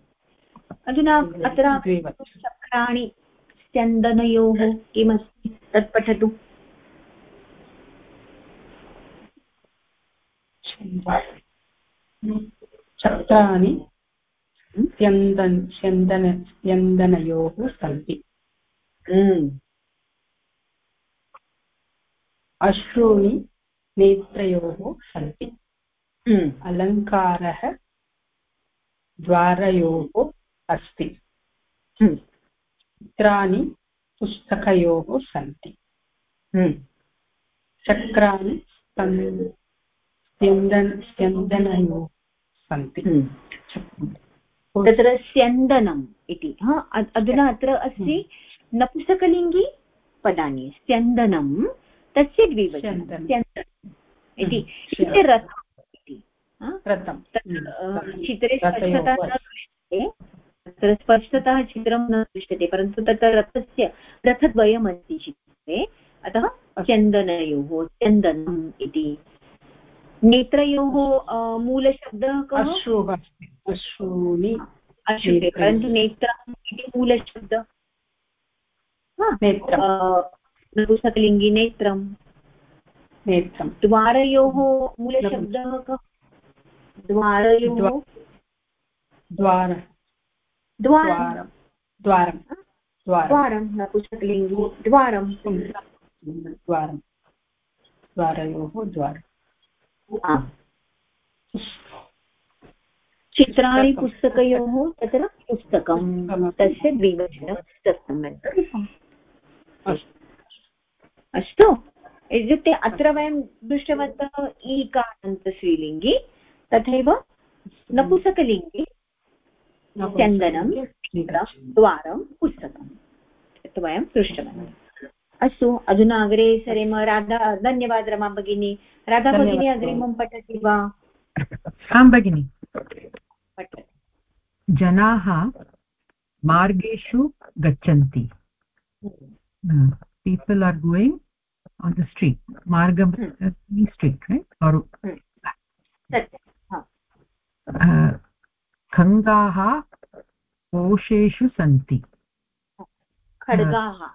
अधुना अत्र चक्राणि स्यन्दनयोः किमस्ति? तत् पठतु. चक्राणि स्यन्दन्, स्यन्दन, स्यन्दनयोः सन्ति। अश्रूणि नेत्रयोः सन्ति। अलङ्कारः द्वारयोः अस्ति। चित्राणि पुस्तकयोः सन्ति चक्राणि स्यन्दन स्यन्दनयोः सन्ति तत्र स्यन्दनम् इति अधुना अत्र अस्ति नपुंसकलिङ्गी पदानि स्यन्दनं तस्य द्विवचनं स्यन्दनम्. इति रथम् इति चित्रे स्पष्टता न दृश्यते। तत्र स्पष्टतः चित्रं न दृश्यते परन्तु तत्र रथस्य रथद्वयमस्ति चित्रे। अतः स्यन्दनयोः स्यन्दनम् इति। नेत्रयोः मूलशब्दः कः? अश्रूणि अश्रुते परन्तु नेत्रम् इति मूलशब्दः। नपुंसकलिङ्गि नेत्रं नेत्रं द्वारयोः मूलशब्दः कः? द्वारयोः द्वार। द्वारं द्वारं द्वारं नपुंसकलिङ्गि द्वारं द्वारं द्वारयोः द्वारम्। चित्राणि पुस्तकयोः तत्र पुस्तकं तस्य द्विवचनं पुस्तकम्। अस्तु। इत्युक्ते अत्र वयं दृष्टवन्तः ईकारान्तस्त्रीलिङ्गि तथैव नपुसकलिङ्गि चन्दनं द्वारं पुस्तकं तत् वयं दृष्टवन्तः। अस्तु अधुना अग्रे सरेम राधा धन्यवादः रमा भगिनी। राधा भगिनी अग्रिमं पठति वा? आं भगिनि। जनाः मार्गेषु गच्छन्ति। People are going on the street मार्गं स्ट्रीट् खङ्गाः कोशेषु सन्ति खड्गाः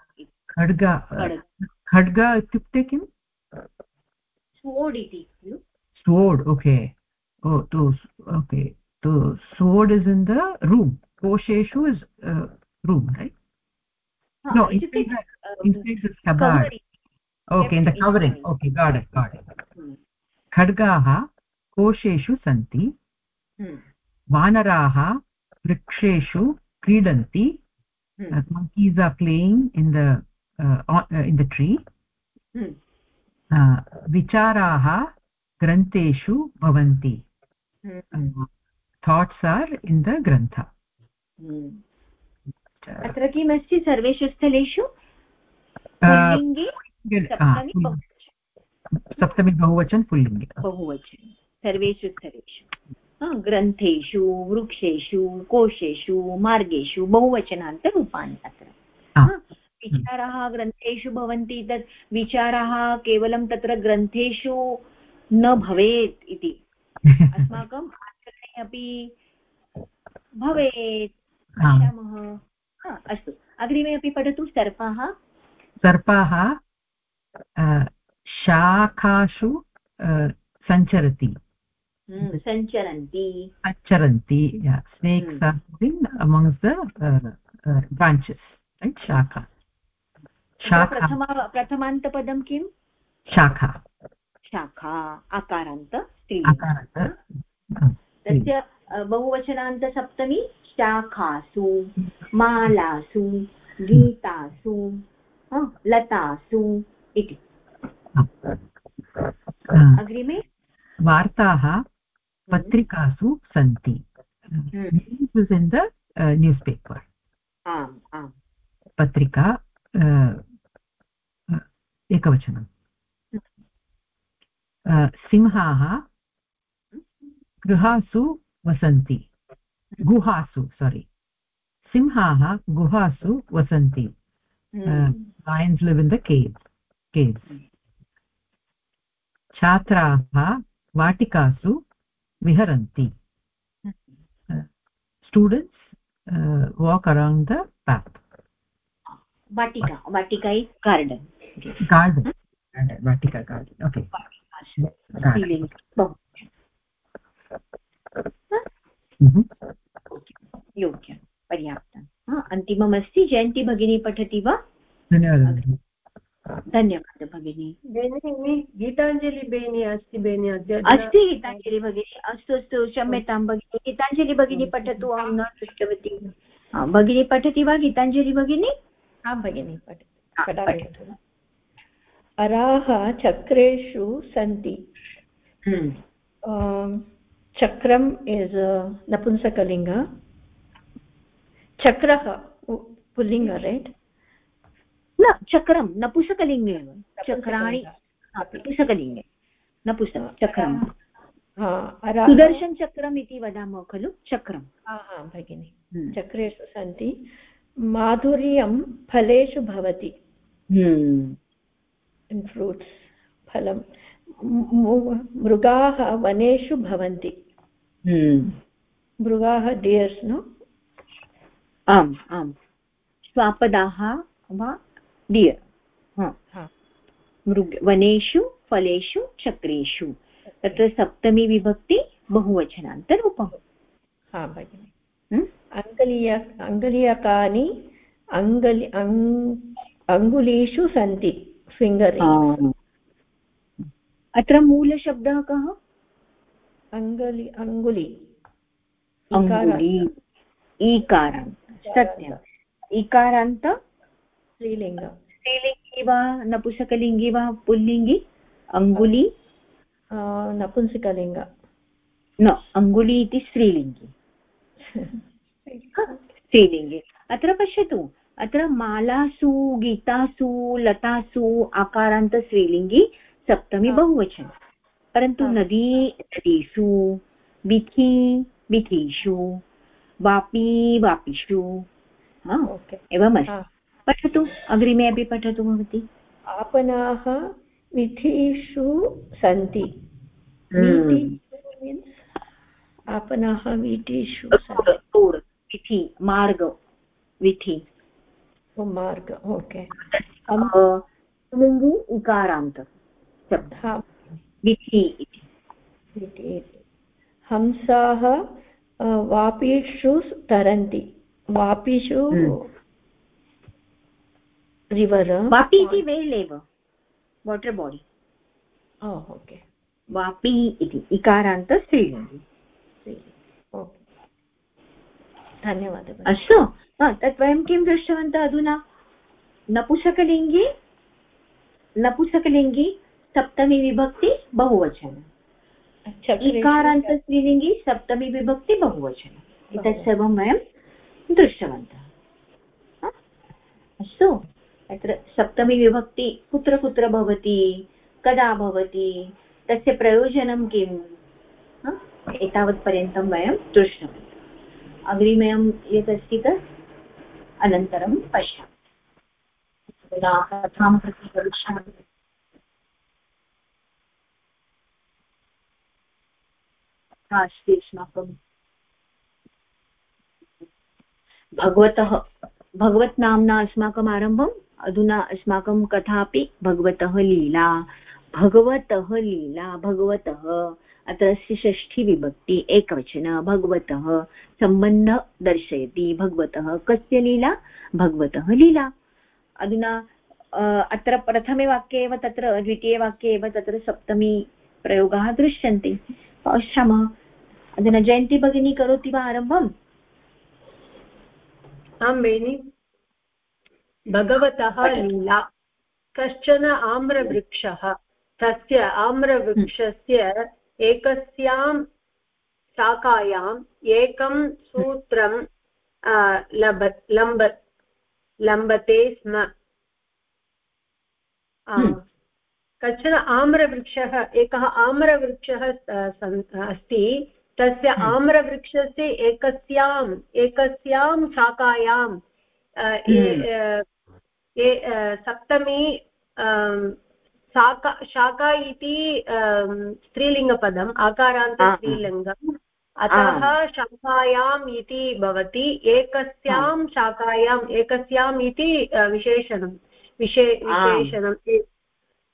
खड्ग खड्ग इत्युक्ते किम्? स्वोड् इति sword okay. Oh to okay. the sword is in the room. Kosheshu is uh, room no inside, uh, inside the scabbard okay in the covering okay got it got it hmm. खड्गाः कोशेषु सन्ति वानराः वृक्षेषु क्रीडन्ति monkeys are playing in the uh, uh, in the tree विचाराः ग्रन्थेषु भवन्ति thoughts are in the ग्रन्थ अत्र किमस्ति सर्वेषु स्थलेषु सप्तमी बहुवचन। पुल्लिङ्गे। बहुवचन। सर्वेषु स्थलेषु। ग्रन्थेषु वृक्षेषु कोशेषु मार्गेषु बहुवचनान्तरूपाणि अत्र। विचाराः ग्रन्थेषु भवन्ति तत् विचाराः केवलं तत्र ग्रन्थेषु न भवेत् इति। अस्माकम् आचरणे अपि भवेत्। पश्यामः। अस्तु। अग्रिमे अपि पठतु सर्पाः? सर्पाः शाखासु सञ्चरति। सञ्चरन्ति। सञ्चरन्ति स्नेक्स् अमाङ्ग्स् द ब्राञ्चस् शाखा। शाखा। प्रथमान्तपदं किं शाखा। शाखा आकारान्त आकारान्त। तस्य बहुवचनान्तसप्तमी? शाखासु मालासु गीतासु लतासु इति। अग्रिमे? वार्ताः पत्रिकासु सन्ति। इन् द न्यूस् पेपर् आम् आम्। पत्रिका एकवचनं। सिंहाः गृहासु वसन्ति। गुहासु सोरि सिंहाः गुहासु वसन्ति. Lions live in the cave caves छात्राः वाटिकासु विहरन्ति. Students walk around the path is garden Vatika garden okay योग्यं पर्याप्तम् अन्तिममस्ति जयन्ती भगिनी पठति वा? धन्यवादः. धन्यवादः भगिनी. बेनि गीताञ्जलि बेनि अस्ति बेनि अस्ति गीताञ्जलि भगिनी अस्तु अस्तु क्षम्यतां भगिनी. गीताञ्जलि भगिनी पठतु अहं न दृष्टवती. भगिनी पठति वा गीताञ्जलि भगिनी? आं भगिनी पठतु अराः चक्रेषु सन्ति। चक्रम् इस् नपुंसकलिङ्ग। चक्रः पुल्लिङ्ग रैट् न चक्रं नपुंसकलिङ्गे एव। चक्राणि नपुंसकलिङ्गे। नपुंसक चक्रं। सुदर्शनचक्रम् इति वदामः खलु? चक्रं। भगिनि। हम्म। चक्रेषु सन्ति। माधुर्यं फलेषु भवति। Fruits hmm. फलं। मृगाः वनेषु भवन्ति। मृगाः डियर्स् नो आम् आम्। स्वापदाः वा डियर् मृग वनेषु फलेषु चक्रेषु। तत्र सप्तमी विभक्ति बहुवचनान्तरूपम्। हा भगिनि। अङ्गलीय अङ्गलीयकानि अङ्गलि अङ्गुलीषु सन्ति। फिङ्गर् अत्र मूलशब्दः कः? अङ्गलि अङ्गुलि ईकारान्त। सत्यम्। इकारान्त स्त्रीलिङ्ग। स्त्रीलिङ्गि वा नपुंसकलिङ्गि वा पुल्लिङ्गि? अङ्गुली नपुंसकलिङ्ग। न अङ्गुली इति स्त्रीलिङ्गि। <laughs> स्त्रीलिङ्गे। अत्र पश्यतु। अत्र मालासु गीतासु लतासु आकारान्तस्त्रीलिङ्गि सप्तमी बहुवचन। परन्तु नदी नदीषु बिथि बिथिषु वापी वापिषु एवमस्ति पठतु अग्रिमे अपि पठतु भवती। आपणाः विधिषु सन्ति। हम्म। आपणाः वीथिषु विधि मार्ग विधि मार्ग ओके। इकारान्त शब्दः विधि इति हंसाः वापीषु तरन्ति। वापिषु रिवर्। वापि इति वेल् एव वाटर् बाडि। ओके। वापि इति इकारान्त स्त्रीलिङ्गि। धन्यवादः। अस्तु। तत् वयं किं दृष्टवन्तः अधुना? नपुंसकलिङ्गे? नपुंसकलिङ्गी? सप्तमी विभक्ति बहुवचन। इकारान्त स्त्रीलिङ्गि सप्तमी विभक्ति बहुवचन। एतत् सर्वं वयं दृष्टवन्तः। अस्तु अत्र सप्तमी विभक्ति कुत्र कुत्र भवति कदा भवति तस्य प्रयोजनं किम् एतावत्पर्यन्तं वयं दृष्टवन्तः। अग्रिमं यत् अस्ति तत् अनन्तरं पश्यामः। कथां प्रति गच्छामि अस्ति अस्माकं भगवतः, भगवत् नाम्ना अस्माकम् आरम्भम्, अधुना अस्माकं कथापि भगवतः लीला भगवतः लीला, भगवतः, अत्र अस्य षष्ठी विभक्ति एकवचन, भगवतः सम्बन्ध दर्शयति, भगवतः कस्य लीला, भगवतः लीला। अधुना अत्र प्रथमे वाक्ये एव तत्र द्वितीयवाक्ये एव तत्र सप्तमी प्रयोगाः दृश्यन्ते। पश्यामः। अधुना जयन्ती भगिनी करोति वा आरम्भम् आं बेनि भगवतः लीला कश्चन आम्रवृक्षः तस्य आम्रवृक्षस्य एकस्यां शाखायाम् एकं सूत्रं लभ लम्ब लम्बते स्म। कश्चन आम्रवृक्षः एकः आम्रवृक्षः अस्ति तस्य हम्म। आम्रवृक्षस्य एकस्याम् एकस्यां शाखायां हम्म। सप्तमी शाखा शाखा इति स्त्रीलिङ्गपदम् आकारान्त स्त्रीलिङ्गम् अतः शाखायाम् इति भवति एकस्यां शाखायाम् एकस्याम् इति विशेषणं विशे विशेषणम्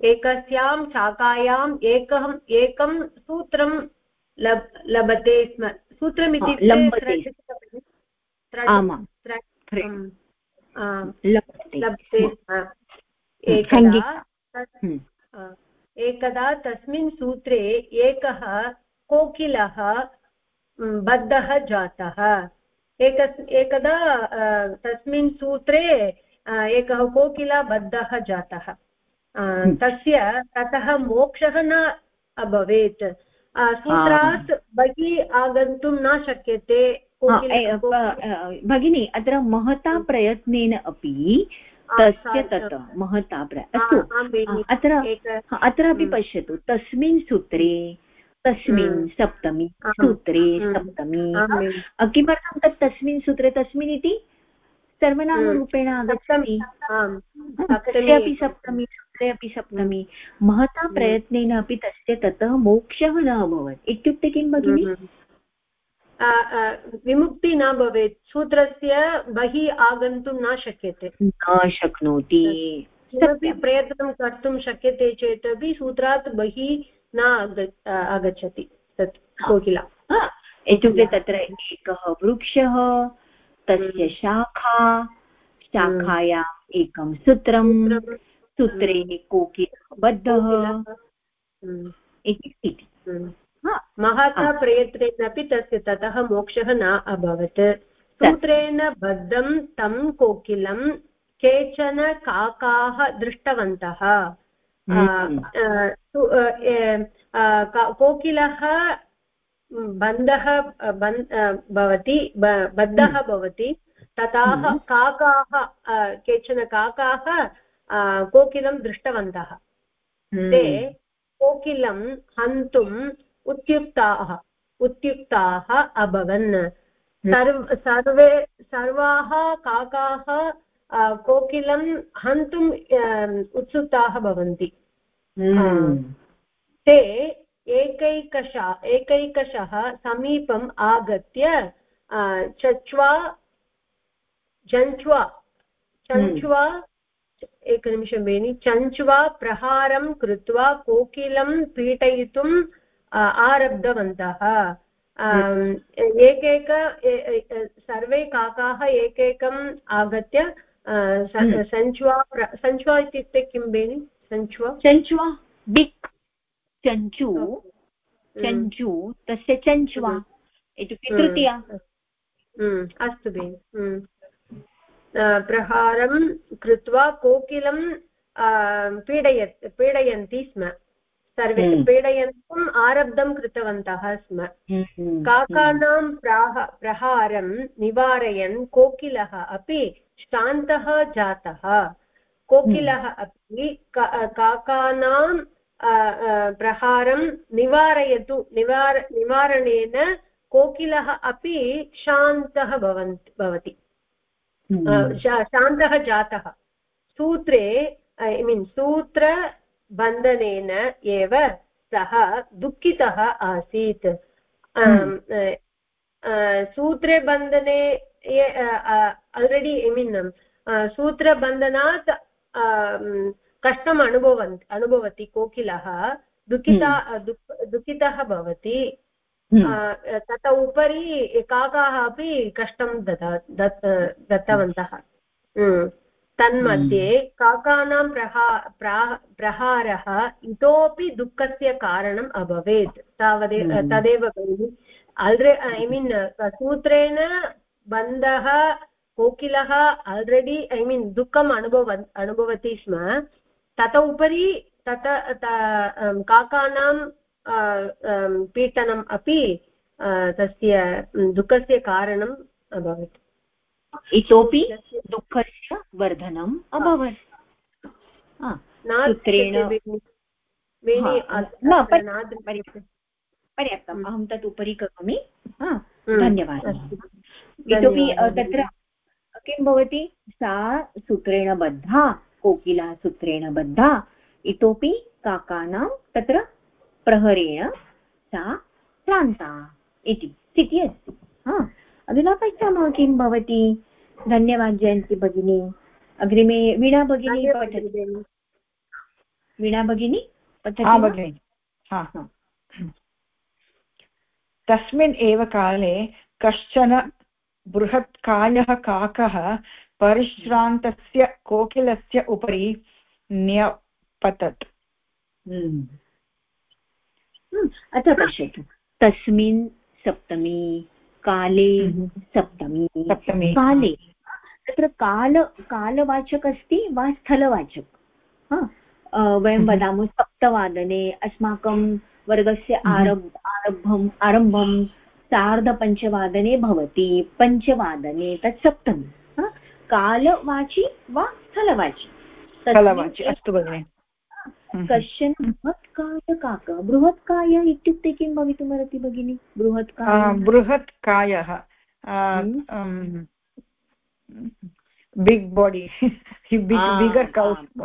एकस्यां शाखायाम् एकम् एकं सूत्रं लब् लभते स्म सूत्रम् इत्युक्ते लभते. स्म. एकदा हम्म। तस्मिन् सूत्रे एकः कोकिलः बद्धः जातः. एकस् एकदा तस्मिन् सूत्रे एकः कोकिला बद्धः जातः. हम्म। तस्य ततः मोक्षः न अभवेत्. सूत्रात् बहिः आगन्तुं न शक्यते भगिनी अत्र महता प्रयत्नेन अपि तस्य तत् महता अस्तु अत्र अत्रापि। पश्यतु तस्मिन् सूत्रे तस्मिन्। सप्तमी सूत्रे सप्तमी किमर्थं तत् तस्मिन् सूत्रे तस्मिन् इति सर्वनामरूपेण आगच्छति तस्य सप्तमी तस्य अपि सप्तमी महता हम्म। प्रयत्नेन अपि तस्य ततः मोक्षः न अभवत्। इत्युक्ते किं भगिनि? हम्म, हम्म। विमुक्ति न भवेत्। सूत्रस्य बहिः आगन्तुं न शक्यते। न शक्नोति। किमपि प्रयत्नं कर्तुं शक्यते चेत् अपि सूत्रात् बहिः न आगच्छति। तत् कोकिला। इत्युक्ते तत्र एकः वृक्षः तस्य शाखा शाखायाम् एकं सूत्रं सूत्रे कोकिल। बद्धः इति महता प्रयत्नेनापि तस्य ततः मोक्षः न अभवत्। सूत्रेण बद्धं तं कोकिलं केचन काकाः दृष्टवन्तः। कोकिलः बन्धः भवति बद्धः हम्म। भवति। ततः हम्म। काकाः केचन काकाः कोकिलं दृष्टवन्तः। ते कोकिलं हन्तुम् उत्युक्ताः उत्युक्ताः अभवन् सर्व सर्वे सर्वाः काकाः कोकिलं हन्तुम् उत्सुकाः भवन्ति ते एकैकशा एकैकशः समीपम् आगत्य चच्वा चञ्च्वा चञ्च्वा एकनिमिषं बेनि चञ्च्वा प्रहारं कृत्वा कोकिलं पीडयितुम् आरब्धवन्तः। एकैक सर्वे काकाः एकैकम् आगत्य सञ्च्वा सञ्च्वा इत्युक्ते किं बेनि सञ्च्वा चञ्च्वा बिक् चञ्चु चञ्चु तस्य चञ्च्वा इत्युक्ते तृतीया। अस्तु बेनि प्रहारं कृत्वा कोकिलं पीडयत् पीडयन्ति स्म. सर्वे पीडयन्तुम् आरब्धं कृतवन्तः स्म. काकानां प्राह प्रहारं निवारयन् कोकिलः अपि श्रान्तः जातः. कोकिलः अपि काकानां प्रहारं निवारयतु निवार निवारणेन कोकिलः अपि शान्तः भवन्ति भवति. हम्म। शान्तः जातः। सूत्रे ऐ मीन् सूत्रबन्धनेन एव सः दुःखितः आसीत्। हम्म। सूत्रे बन्धने आल्रेडि ऐ मीन् सूत्रबन्धनात् कष्टम् अनुभवन् अनुभवति कोकिलः। दुःखिता दुःखितः भवति। तत उपरि काकाः अपि कष्टं ददा दत् दत्तवन्तः। तन्मध्ये काकानां प्रहा प्रा प्रहारः इतोपि दुःखस्य कारणम् अभवेत्। तावदे तदेव भगिनि। आल्रे ऐ मीन् सूत्रेण बन्धः कोकिलः आल्रेडि ऐ मीन् दुःखम् अनुभव अनुभवति स्म। तत उपरि तत काकानां पीडनम् अपि तस्य दुःखस्य कारणम् अभवत्। इतोपि दुःखस्य वर्धनम् अभवत्। पर्याप्तम्। अहं तत् उपरि करोमि। हम्म। धन्यवादः। इतोपि तत्र किं भवति? सा सूत्रेण बद्धा कोकिला सूत्रेण बद्धा। इतोपि काकानां तत्र प्रहरेण सा क्लान्ता इति स्थितिः अस्ति। हा अधुना पश्यामः किं भवति? धन्यवाद जयन्ति भगिनी। अग्रिमे वीणा भगिनी पठति। वीणा भगिनी पठति तस्मिन् एव काले कश्चन बृहत्कायः काकः परिश्रान्तस्य कोकिलस्य उपरि न्यपतत्। हम्म। अत्र पश्यतु। तस्मिन् सप्तमी काले हम्म। सप्तमी सप्तमी। काले। तत्र काल कालवाचक अस्ति वा स्थलवाचक? वयं वदामः सप्तवादने अस्माकं वर्गस्य हम्म। आरब् आरब्धम् आरम्भं सार्धपञ्चवादने भवति पञ्चवादने तत् सप्तमी। कालवाचि वा स्थलवाचि? स्थलवाचि अस्तु भगिनि। हम्म। कश्चन बृहत्कायकाक बृहत्काय इत्युक्ते किं भवितुमर्हति भगिनि? बृहत्काय बृहत्कायः. Big body. Bigger cause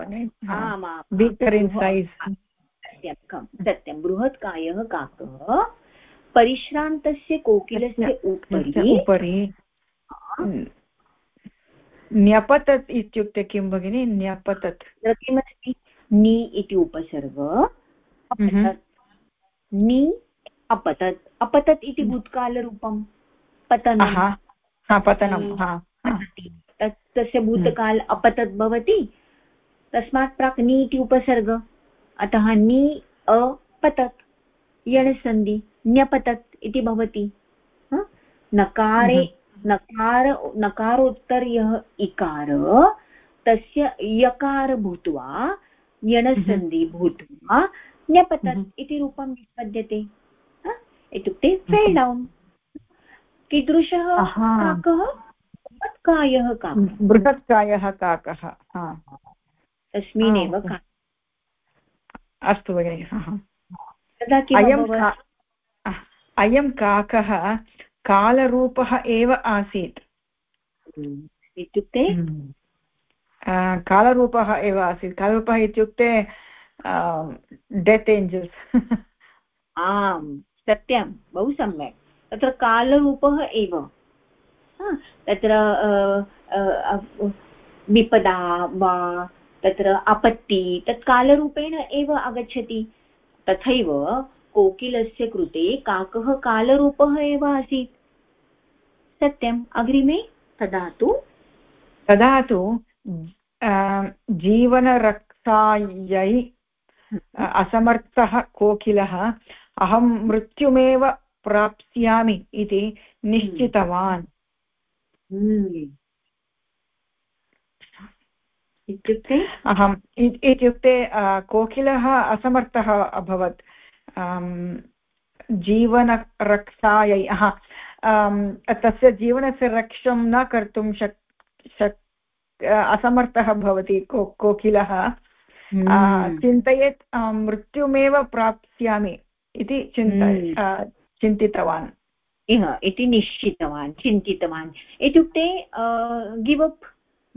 bigger in size सत्यं सत्यं. बृहत्कायः काकः। परिश्रान्तस्य कोकिलस्य उपरि उपरि. न्यपतत् इत्युक्ते किं भगिनि? न्यपतत्. किमस्ति नि इति उपसर्ग नि अपतत्। अपतत् इति भूतकालरूपं। पतनं। पतनं तत् तस्य भूतकाल अपतत् भवति। तस्मात् प्राक् नि इति उपसर्ग। अतः नि अपतत् यणसन्धि न्यपतत् इति भवति। नकारे हम्म। नकार नकारोत्तर यः इकार तस्य यकार भूत्वा यणसन्धि हम्म। भूत्वा न्यपतत् हम्म। इति रूपं निष्पद्यते इत्युक्ते फेल् डौन् कीदृशः काकः? बृहत्कायः काकः। बृहत्कायः काकः। तस्मिन्नेव काकः। अस्तु भगिनि अयं अयं काकः कालरूपः एव आसीत्। हम्म, इत्युक्ते हम्म। कालरूपः एव आसीत्। कालरूपः इत्युक्ते डेत् एञ्जल्स् <laughs> आम् सत्यं बहु सम्यक्। तत्र कालरूपः एव। तत्र विपदा वा तत्र आपत्ति तत् कालरूपेण एव आगच्छति। तथैव कोकिलस्य कृते काकः कालरूपः एव आसीत्। सत्यम् अग्रिमे तदा तु तदा तु जीवनरक्षायै असमर्थः कोकिलः अहं मृत्युमेव प्राप्स्यामि इति निश्चितवान्। हम्म। इत्युक्ते? अहम् इत्युक्ते कोकिलः असमर्थः अभवत्। जीवनरक्षायै तस्य जीवनस्य रक्षं न कर्तुं शक् शक् असमर्थः भवति को कोकिलः। हम्म। चिन्तयेत् मृत्युमेव प्राप्स्यामि इति चिन्त हम्म। चिन्तितवान्। इह इति निश्चितवान् चिन्तितवान्। इत्युक्ते गिव् अप्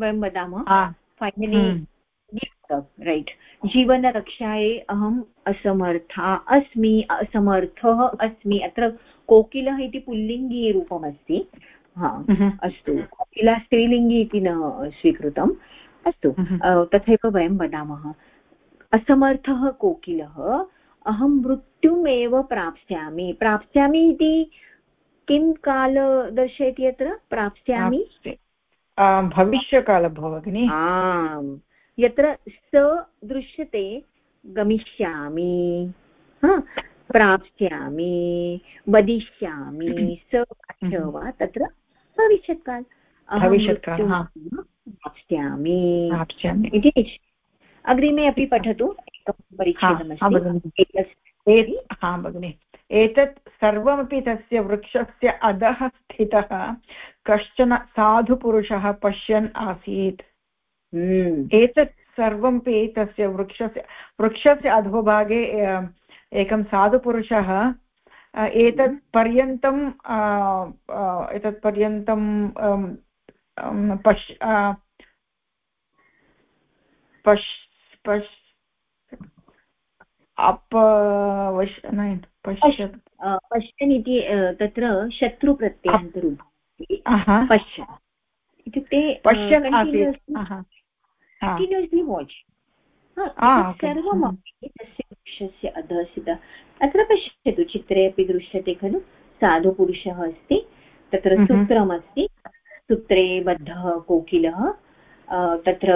वयं वदामः। फैनलि रैट् जीवनरक्षायै अहम् असमर्था अस्मि असमर्थः अस्मि। अत्र कोकिलः इति पुल्लिङ्गी रूपमस्ति हा। अस्तु। कोकिला स्त्रीलिङ्गी इति न स्वीकृतम्। अस्तु। तथैव वयं वदामः। असमर्थः कोकिलः अहं मृत्युमेव प्राप्स्यामि। प्राप्स्यामि इति किं काल दर्शयति अत्र? प्राप्स्यामि? भविष्यकाल भगिनि। आम्। यत्र स दृश्यते गमिष्यामि प्राप्स्यामि वदिष्यामि। स वा तत्र? भविष्यत्काल। भविष्यत्काल प्राप्स्यामि इति अग्रिमे अपि पठतु हा भगिनि। एतत् सर्वमपि तस्य वृक्षस्य अधः स्थितः। कश्चन साधुपुरुषः पश्यन् आसीत्। हम्म। एतत् सर्वमपि तस्य वृक्षस्य वृक्षस्य अधोभागे एकं साधुपुरुषः एतत् हम्म। पर्यन्तं एतत् पर्यन्तं पश् पश् पश् अपवश् पश्यन् इति तत्र शत्रुप्रत्ययान्तरूपं पश्यन् इत्युक्ते पश्यन् कण्टिन्यूस्लि वाच् सर्वमपि तस्य वृक्षस्य अधः स्थितः अत्र पश्यतु चित्रे अपि दृश्यते खलु साधुपुरुषः अस्ति तत्र सूत्रमस्ति सूत्रे बद्धः कोकिलः तत्र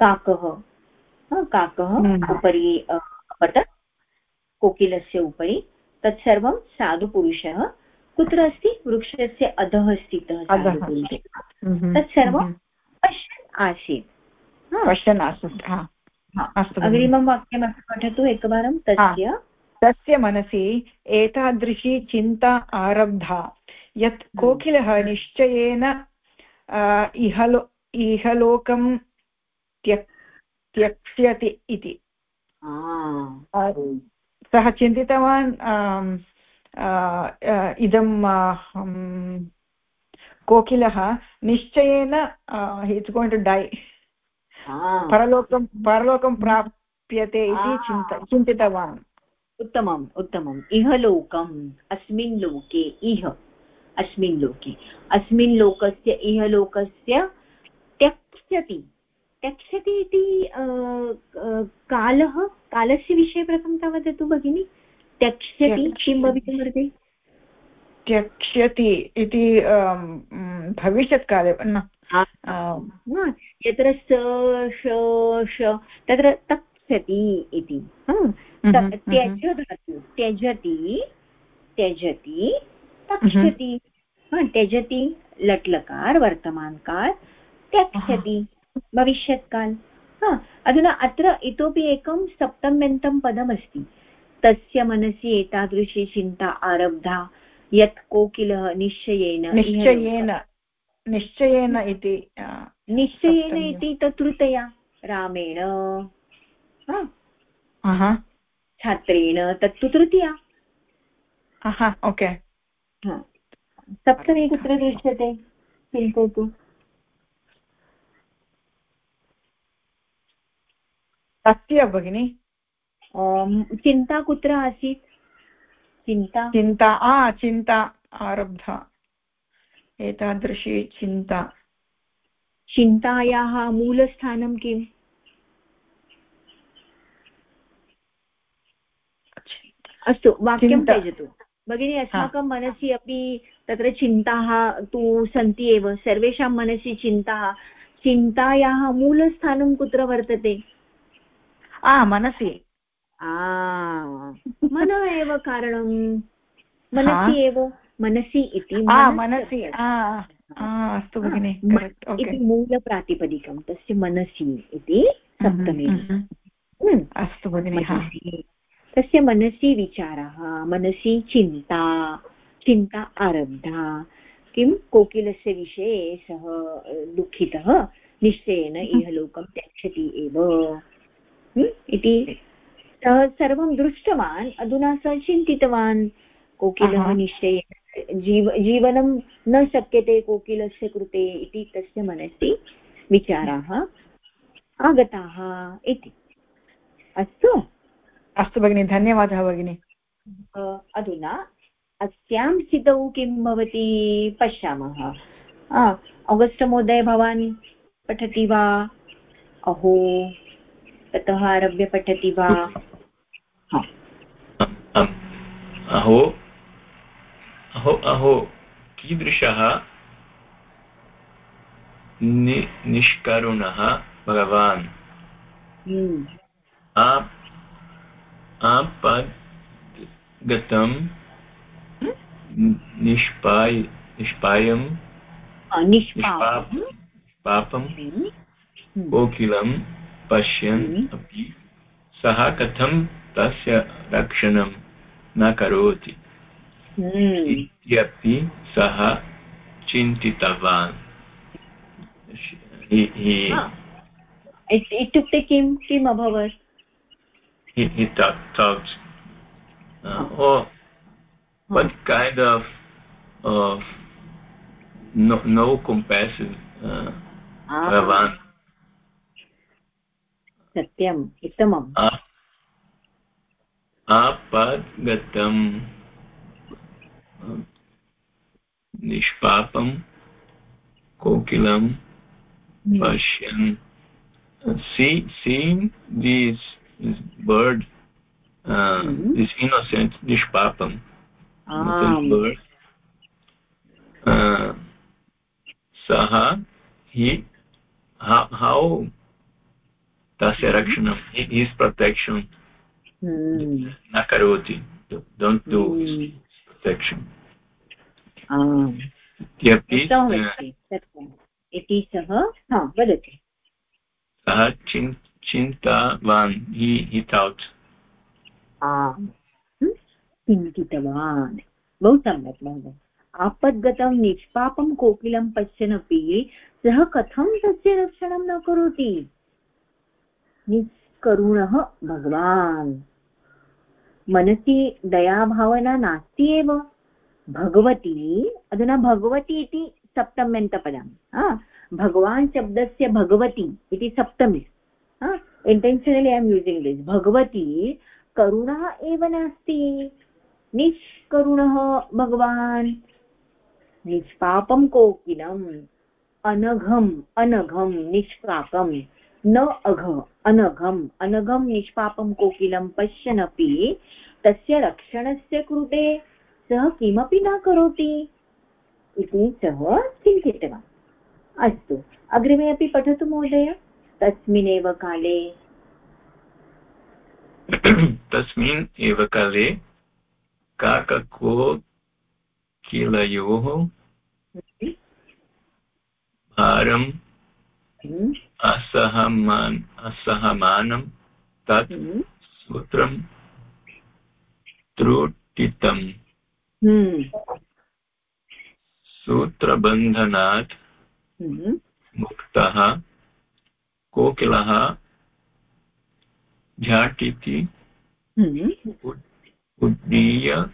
काकः काकः उपरि अपतत् कोकिलस्य उपरि तत्सर्वं साधुपुरुषः कुत्र अस्ति? वृक्षस्य अधः स्थितः तत्सर्वं पश्यन् आसीत्। पश्यन् आसीत् अग्रिमं वाक्यमपि पठतु एकवारं तस्य। तस्य मनसि एतादृशी चिन्ता आरब्धा। यत् हम्म। कोकिलः निश्चयेन इहलो इहलोकं त्यक् त्यक्ष्यति इति। सः चिन्तितवान् इदं कोकिलः निश्चयेन इट्स् गोयिङ्ग् टु डै परलोकं परलोकं प्राप्यते इति चिन्त चिन्तितवान्। उत्तमम् उत्तमम्। इह लोकम् अस्मिन् लोके इह। अस्मिन् लोके। अस्मिन् लोकस्य इह लोकस्य त्यक्ष्यति। त्यक्ष्यति इति कालः कालस्य विषये प्रथमतः वदतु भगिनि। त्यक्ष्यति किं भवितुमर्हति त्यक्ष्यति इति भविष्यत्काले न यत्र स तत्र तक्षति इति त्यज धातु त्यजति त्यजति तक्षति त्यजति लट्लकार वर्तमानकाल त्यक्षति भविष्यत्काल हा अधुना अत्र इतोपि एकं सप्तम्यन्तं पदमस्ति तस्य मनसि एतादृशी चिन्ता आरब्धा यत् कोकिलः निश्चयेन निश्चयेन। निश्चयेन इति निश्चयेन इति तत्रतया रामेण छात्रेण तत्तु तृतीया ओके। सप्तमी कुत्र दृश्यते? चिन्तयतु। तस्य भगिनि? चिन्ता कुत्र आसीत्? चिन्ता? चिन्ता आ चिन्ता आरब्धा। एतादृशी चिन्ता। चिन्तायाः मूलस्थानं किम्? अस्तु वाक्यं त्यजतु। भगिनी अस्माकं मनसि अपि तत्र चिन्ताः तु सन्ति एव। सर्वेषां मनसि चिन्ताः। चिन्तायाः मूलस्थानं कुत्र वर्तते? आ मनसि। मन एव कारणं। मनसि एव। मनसि इति मनसि अस्तु। भगिनि इति मूलप्रातिपदिकं तस्य मनसि इति सप्तमी। अस्तु भगिनि तस्य मनसि विचारः मनसि चिन्ता चिन्ता आरब्धा किं कोकिलस्य विषये सः दुःखितः निश्चयेन इह लोकं त्यक्षति एव। इति सः सर्वं दृष्टवान् अधुना सः चिन्तितवान् कोकिलः निश्चयेन जीव जीवनं न शक्यते कोकिलस्य कृते इति तस्य मनसि विचाराः आगताः इति। अस्तु? अस्तु भगिनि धन्यवादः भगिनि। अधुना अस्यां स्थितौ किं भवति पश्यामः? अगस्ट् महोदय भवान् पठति वा? अहो ततः आरभ्य पठति वा? अहो अहो अहो कीदृशः नि निष्करुणः भगवान् हम्म। आपद्गतं निष्पाय निष्पायं निष्पापं हम्म। कोकिलं पश्यन् हम्म। अपि सः कथं तस्य रक्षणं न करोति इत्यपि सः चिन्तितवान् इत्युक्ते किं किम् अभवत् he thought uh, oh what kind of of no, no compassion uh, भगवान् सत्यम् उत्तमम् आपद्गतं निष्पापं कोकिलं पश्यन् see seeing these this bird uh, mm -hmm. this innocent nishpapam innocent bird uh, saha he how, how tasya rakshanam his protection na karoti don't do his Protection इति सः हा वदति। सः चिन् चिन्तावान् हि हि थौट् चिन्तितवान्। बहु सम्यक् महोदय आपद्गतं निष्पापं कोकिलं पश्यन्नपि सः कथं तस्य रक्षणं न करोति? निष्करुणः भगवान्। मनसि दयाभावना नास्ति एव। भगवती अधुना भगवती इति सप्तम्यन्तपदं भगवान् शब्दस्य भगवती इति सप्तमी। Intentionally I am using this Bhagavati करुणः एव नास्ति। निष्करुणः भगवान्। निष्पापं कोकिलम्, अनघम् अनघं निष्पापं न अघ अनघम् अनघं निष्पापं कोकिलं पश्यनपि तस्य रक्षणस्य कृते सः किमपि न करोति इति सः चिन्तितवान् अस्तु अग्रिमे अपि पठतु महोदय तस्मिन्नेव काले <coughs> तस्मिन् एव काले काकको किलयोः भारम् हम्म। असहमान् असहमानं तत् हम्म। सूत्रं त्रुटितम्। हम्म। सूत्रबन्धनात् मुक्तः कोकिलः झाटिति उड्डीय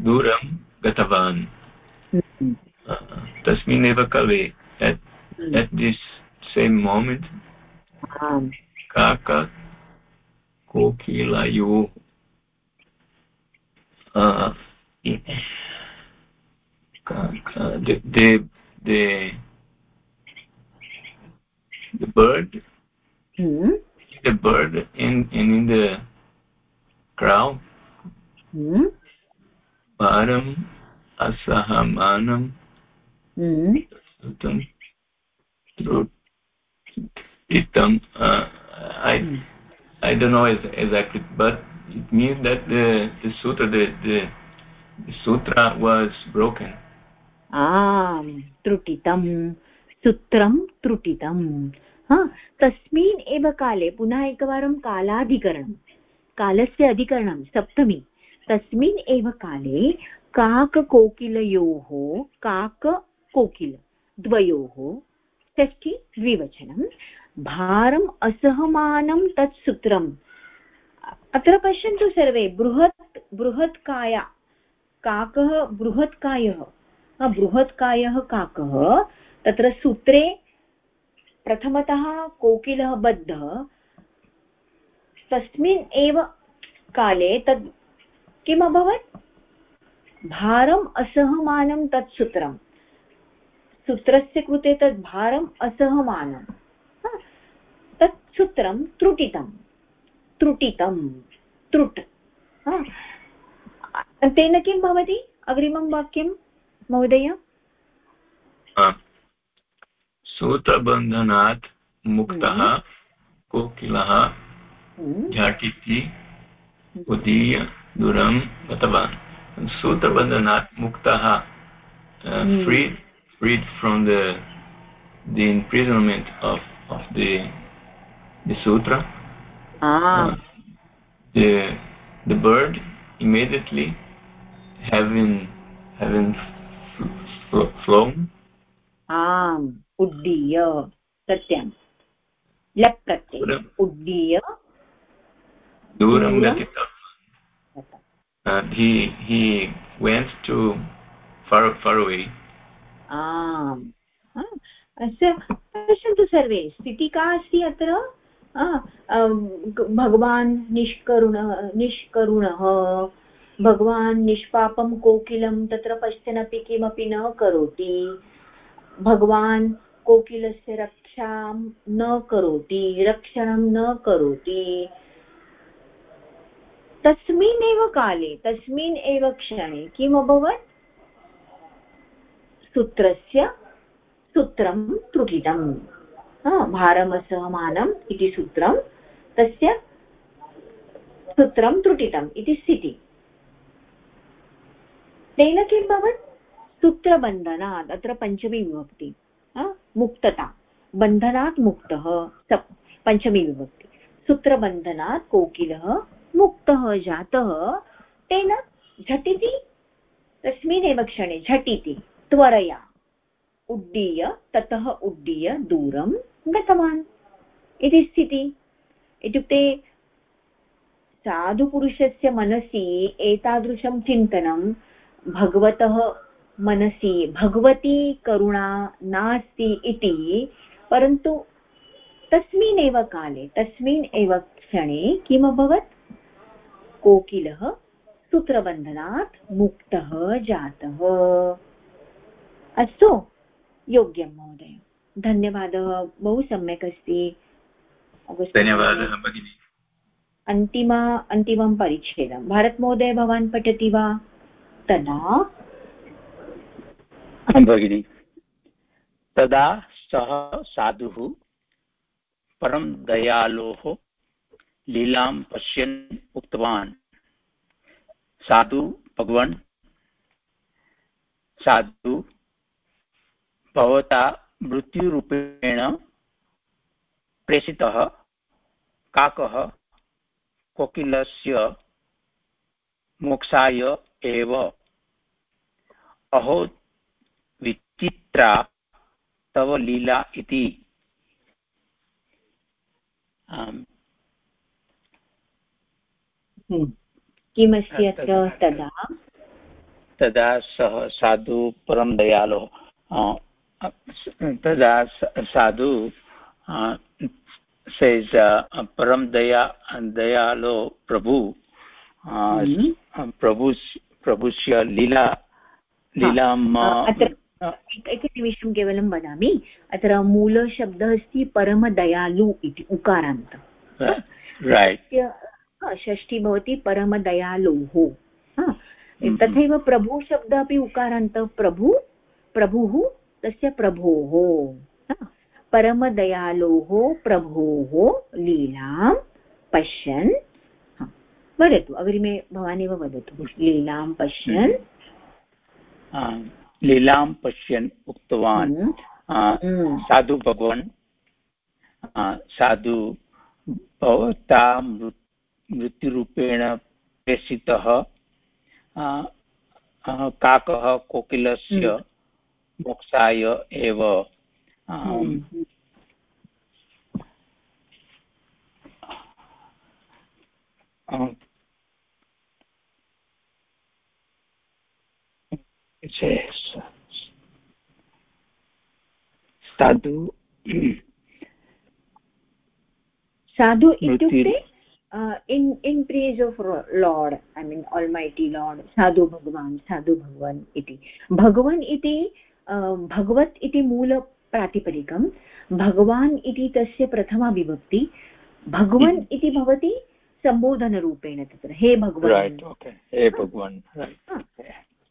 दूरं गतवान्। तस्मिन्नेव काले at this same moment um. kaka kokilayu uh, kaka, the, the the bird mm. the bird in and in the crowd mm. param asahamanam mm. Itam uh, i hmm. i don't know exactly but it means that the the sutra the the, the sutra was broken आम् त्रुटितं सूत्रं त्रुटितं हा तस्मिन् एव काले पुनः एकवारं कालाधिकरणं कालस्य अधिकरणं सप्तमी तस्मिन् एव काले काककोकिलयोः काककोकिल द्वयोः षष्ठी द्विवचनं। भारम् असहमानं तत् सूत्रम्। अत्र पश्यन्तु सर्वे, बृहत् बृहत्काया, काकः बृहत्कायः। बृहत्कायः काकः, तत्र सूत्रे प्रथमतः कोकिलः बद्धः। तस्मिन् एव काले तद् किम् अभवत् भारम् असहमानं तत् सूत्रं सूत्रस्य कृते तद् भारम् असहमानं तत् सूत्रं त्रुटितं त्रुटितं त्रुट्। तेन किं भवति? अग्रिमं वाक्यं महोदय? सूत्रबन्धनात् मुक्तः हम्म। कोकिलः हम्म। झटिति उदीय दूरं गतवान्। सूत्रबन्धनात् मुक्तः freed freed from the the imprisonment of of the the sutra ah. uh, the the bird immediately having having flown आम् उड्डीय सत्यं लप् प्रत्यय उड्डीय दूरं गतितवान् he he went to far far away आम्। अस्य पश्यन्तु सर्वे, स्थितिः का अस्ति अत्र? भगवान् निष्करुणः निष्करुणः। भगवान् निष्पापं कोकिलं, तत्र पश्यन्नपि किमपि न करोति। भगवान् कोकिलस्य रक्षां न करोति, रक्षणं न करोति। तस्मिन् काले, तस्मिन् एव क्षणे किम् अभवत् सूत्रस्य सूत्रं त्रुटितम्। भारमसहमानम् इति सूत्रं, तस्य सूत्रं त्रुटितम् इति स्थितिः। तेन किं भवत् सूत्रबन्धनात्, अत्र पञ्चमी विभक्ति मुक्तता। बन्धनात् मुक्तः, सप्, पञ्चमी विभक्ति। सूत्रबन्धनात् कोकिलः मुक्तः, जातः। तेन झटिति तस्मिन्नेव क्षणे झटिति। त्वरया। उड्डीय, ततः उड्डीय दूरं गतवान्। इति स्थितिः। इत्युक्ते साधुपुरुषस्य मनसि एतादृशं चिन्तनं, भगवतः मनसि, भगवती करुणा नास्ति इति, परन्तु तस्मिन् एव काले, तस्मिन् एव क्षणे किम् अभवत् कोकिलः सूत्रबन्धनात् मुक्तः जातः। अस्तु। योग्यं महोदय। धन्यवादः। बहु सम्यक् अस्ति। धन्यवादः भगिनि। अन्तिम अन्तिमं परिच्छेदं। भारतमहोदय भवान् पठति वा? तदा? भगिनि। तदा सः साधुः परं दयालोः लीलां पश्यन् उक्तवान्। साधु भगवन्। साधु भवता मृत्युरूपेण प्रेषितः काकः कोकिलस्य मोक्षाय एव। अहो विचित्रा तव लीला इति। हम्म। किमस्ति अत्र तदा? तदा सः साधु परं दयालो। तदा साधु says uh, param daya dayalo prabhu uh, mm-hmm. prabhus prabhusya lila लीलाम् एकनिमिषं केवलं वदामि अत्र मूलशब्दः अस्ति परमदयालु इति उकारान्त। षष्ठी भवति परमदयालुः। तथैव प्रभुशब्दः अपि उकारान्त। प्रभु प्रभुः तस्य प्रभोः परमदयालोः प्रभोः लीलां पश्यन् वदतु अग्रिमे भवानेव वदतु लीलां पश्यन् लीलां पश्यन् उक्तवान् हम्म। हम्म। साधु भगवन् साधु भवता मृत्युरूपेण प्रेषितः काकः कोकिलस्य हम्म। मोक्षाय एव। साधु। साधु इत्युक्ते in in praise of lord I mean almighty lord साधु भगवान् साधु भगवान् इति। भगवन् इति अं, भगवत् इति मूलप्रातिपदिकं भगवान् इति तस्य प्रथमा विभक्ति भगवन् इति। भवति सम्बोधनरूपेण तत्र। हे भगवन्।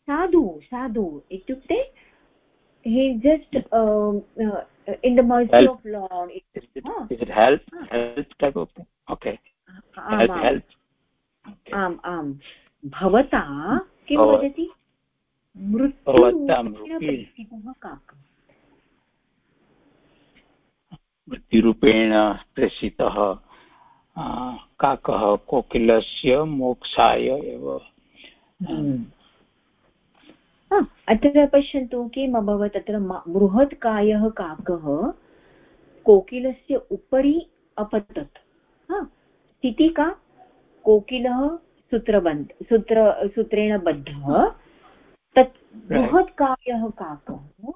साधु साधु इत्युक्ते हि जस्ट् इन् दर्सी आम् आम् भवता किं वदति. मृत्युरूपेण रूपी- प्रेषितः काकः कोकिलस्य मोक्षाय एव अत्र पश्यन्तु किम् अभवत् अत्र बृहत् कायः काकः कोकिलस्य उपरि अपतत् स्थितिः का कोकिलः सूत्रबन्ध सूत्र सूत्रेण बद्धः तत् बृहत् कायः काकः।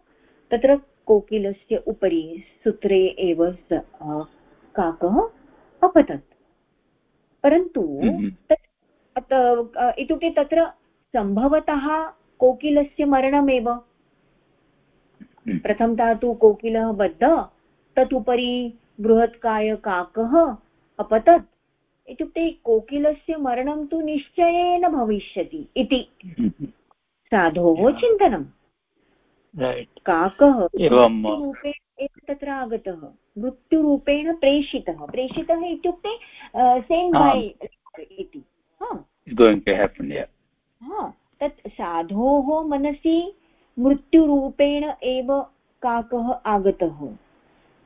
तत्र कोकिलस्य उपरि सूत्रे एव काकः अपतत्। परन्तु हम्म। तत् इत्युक्ते तत्र सम्भवतः कोकिलस्य मरणमेव। प्रथमतः तु कोकिलः बद्ध तत् उपरि बृहत्काय काकः अपतत्। इत्युक्ते कोकिलस्य मरणं तु निश्चयेन भविष्यति इति। साधोः चिन्तनं काकः एव तत्र आगतः मृत्युरूपेण प्रेषितः। प्रेषितः इत्युक्ते सेन् बै इति। हा। To happen yeah. हा। तत् साधोः मनसि मृत्युरूपेण एव काकः आगतः।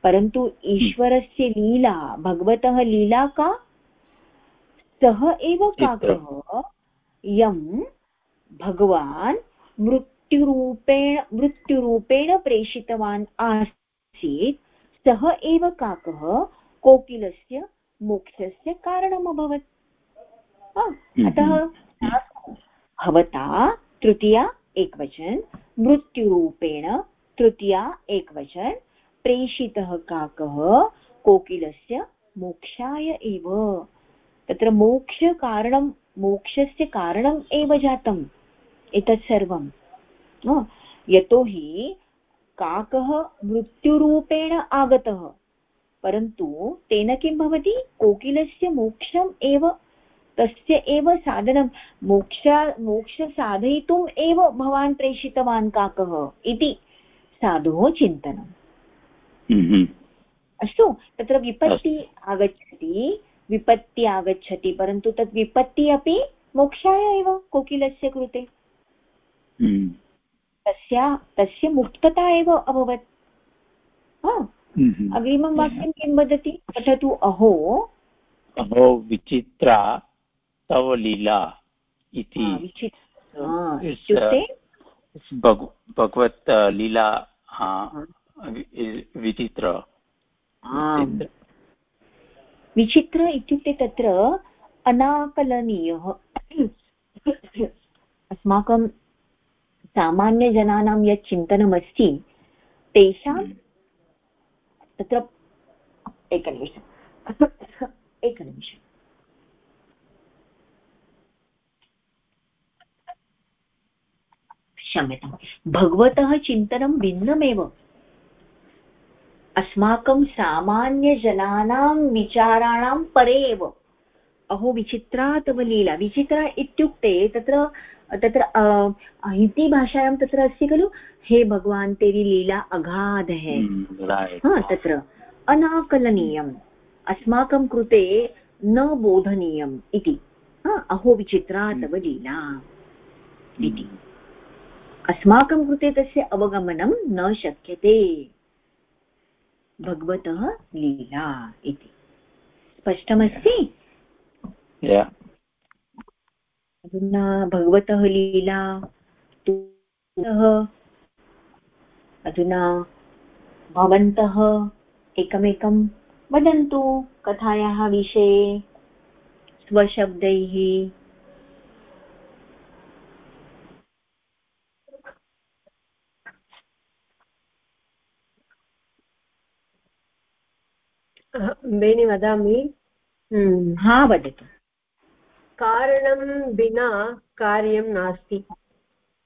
परन्तु ईश्वरस्य लीला भगवतः लीला का? सः एव काकः यं भगवान् मृत्युरूपेण मृत्युरूपेण प्रेषितवान् आसीत् सः एव काकः कोकिलस्य मोक्षस्य कारणम् अभवत् अतः साधु भवता तृतीया एकवचन मृत्युरूपेण तृतीया एकवचन प्रेषितः काकः कोकिलस्य मोक्षाय एव। तत्र मोक्षकारणं मोक्षस्य कारणम् एव जातम्। एतत् सर्वं? यतोहि काकः मृत्युरूपेण आगतः परन्तु तेन किं भवति कोकिलस्य मोक्षम् एव तस्य एव साधनं मोक्ष मोक्ष साधयितुम् एव भवान् प्रेषितवान् काकः इति साधोः चिन्तनम् Mhm. अस्तु तत्र विपत्ति आगच्छति विपत्ति आगच्छति परन्तु तत् विपत्ति अपि मोक्षाय एव कोकिलस्य कृते. तस्या तस्य मुक्तता एव अभवत्। हा, Mhm. अग्रिमं वाक्यं किं वदति? पठतु अहो। अहो विचित्रा तव लीला इति। इत्युक्ते भगवत् uh, लीला uh, विचित्र। विचित्र इत्युक्ते तत्र अनाकलनीयः। <coughs> अस्माकं सामान्यजनानां यत् चिन्तनमस्ति तेषां तत्र एकनिमिषम् <coughs> एकनिमिषम् क्षम्यतां भगवतः चिन्तनं भिन्नमेव। अस्माकं सामान्यजनानां विचाराणां परे एव। अहो विचित्रा तव लीला। विचित्रा इत्युक्ते तत्र तत्र अ, हिन्दीभाषायां तत्र अस्ति खलु हे भगवान् तेरी लीला अगाध है। Right. हा तत्र। अनाकलनीयम्। अस्माकं कृते न बोधनीयम् इति। अहो विचित्रा तव लीला। इति। अस्माकं कृते तस्य अवगमनं न शक्यते। भगवतः लीला इति। स्पष्टमस्ति? अधुना भगवतः लीला तुः अधुना भवन्तः एकमेकं वदन्तु कथायाः विषये स्वशब्दैः। बेनि वदामि। हम्म, हा वदतु। कारणं विना कार्यं नास्ति।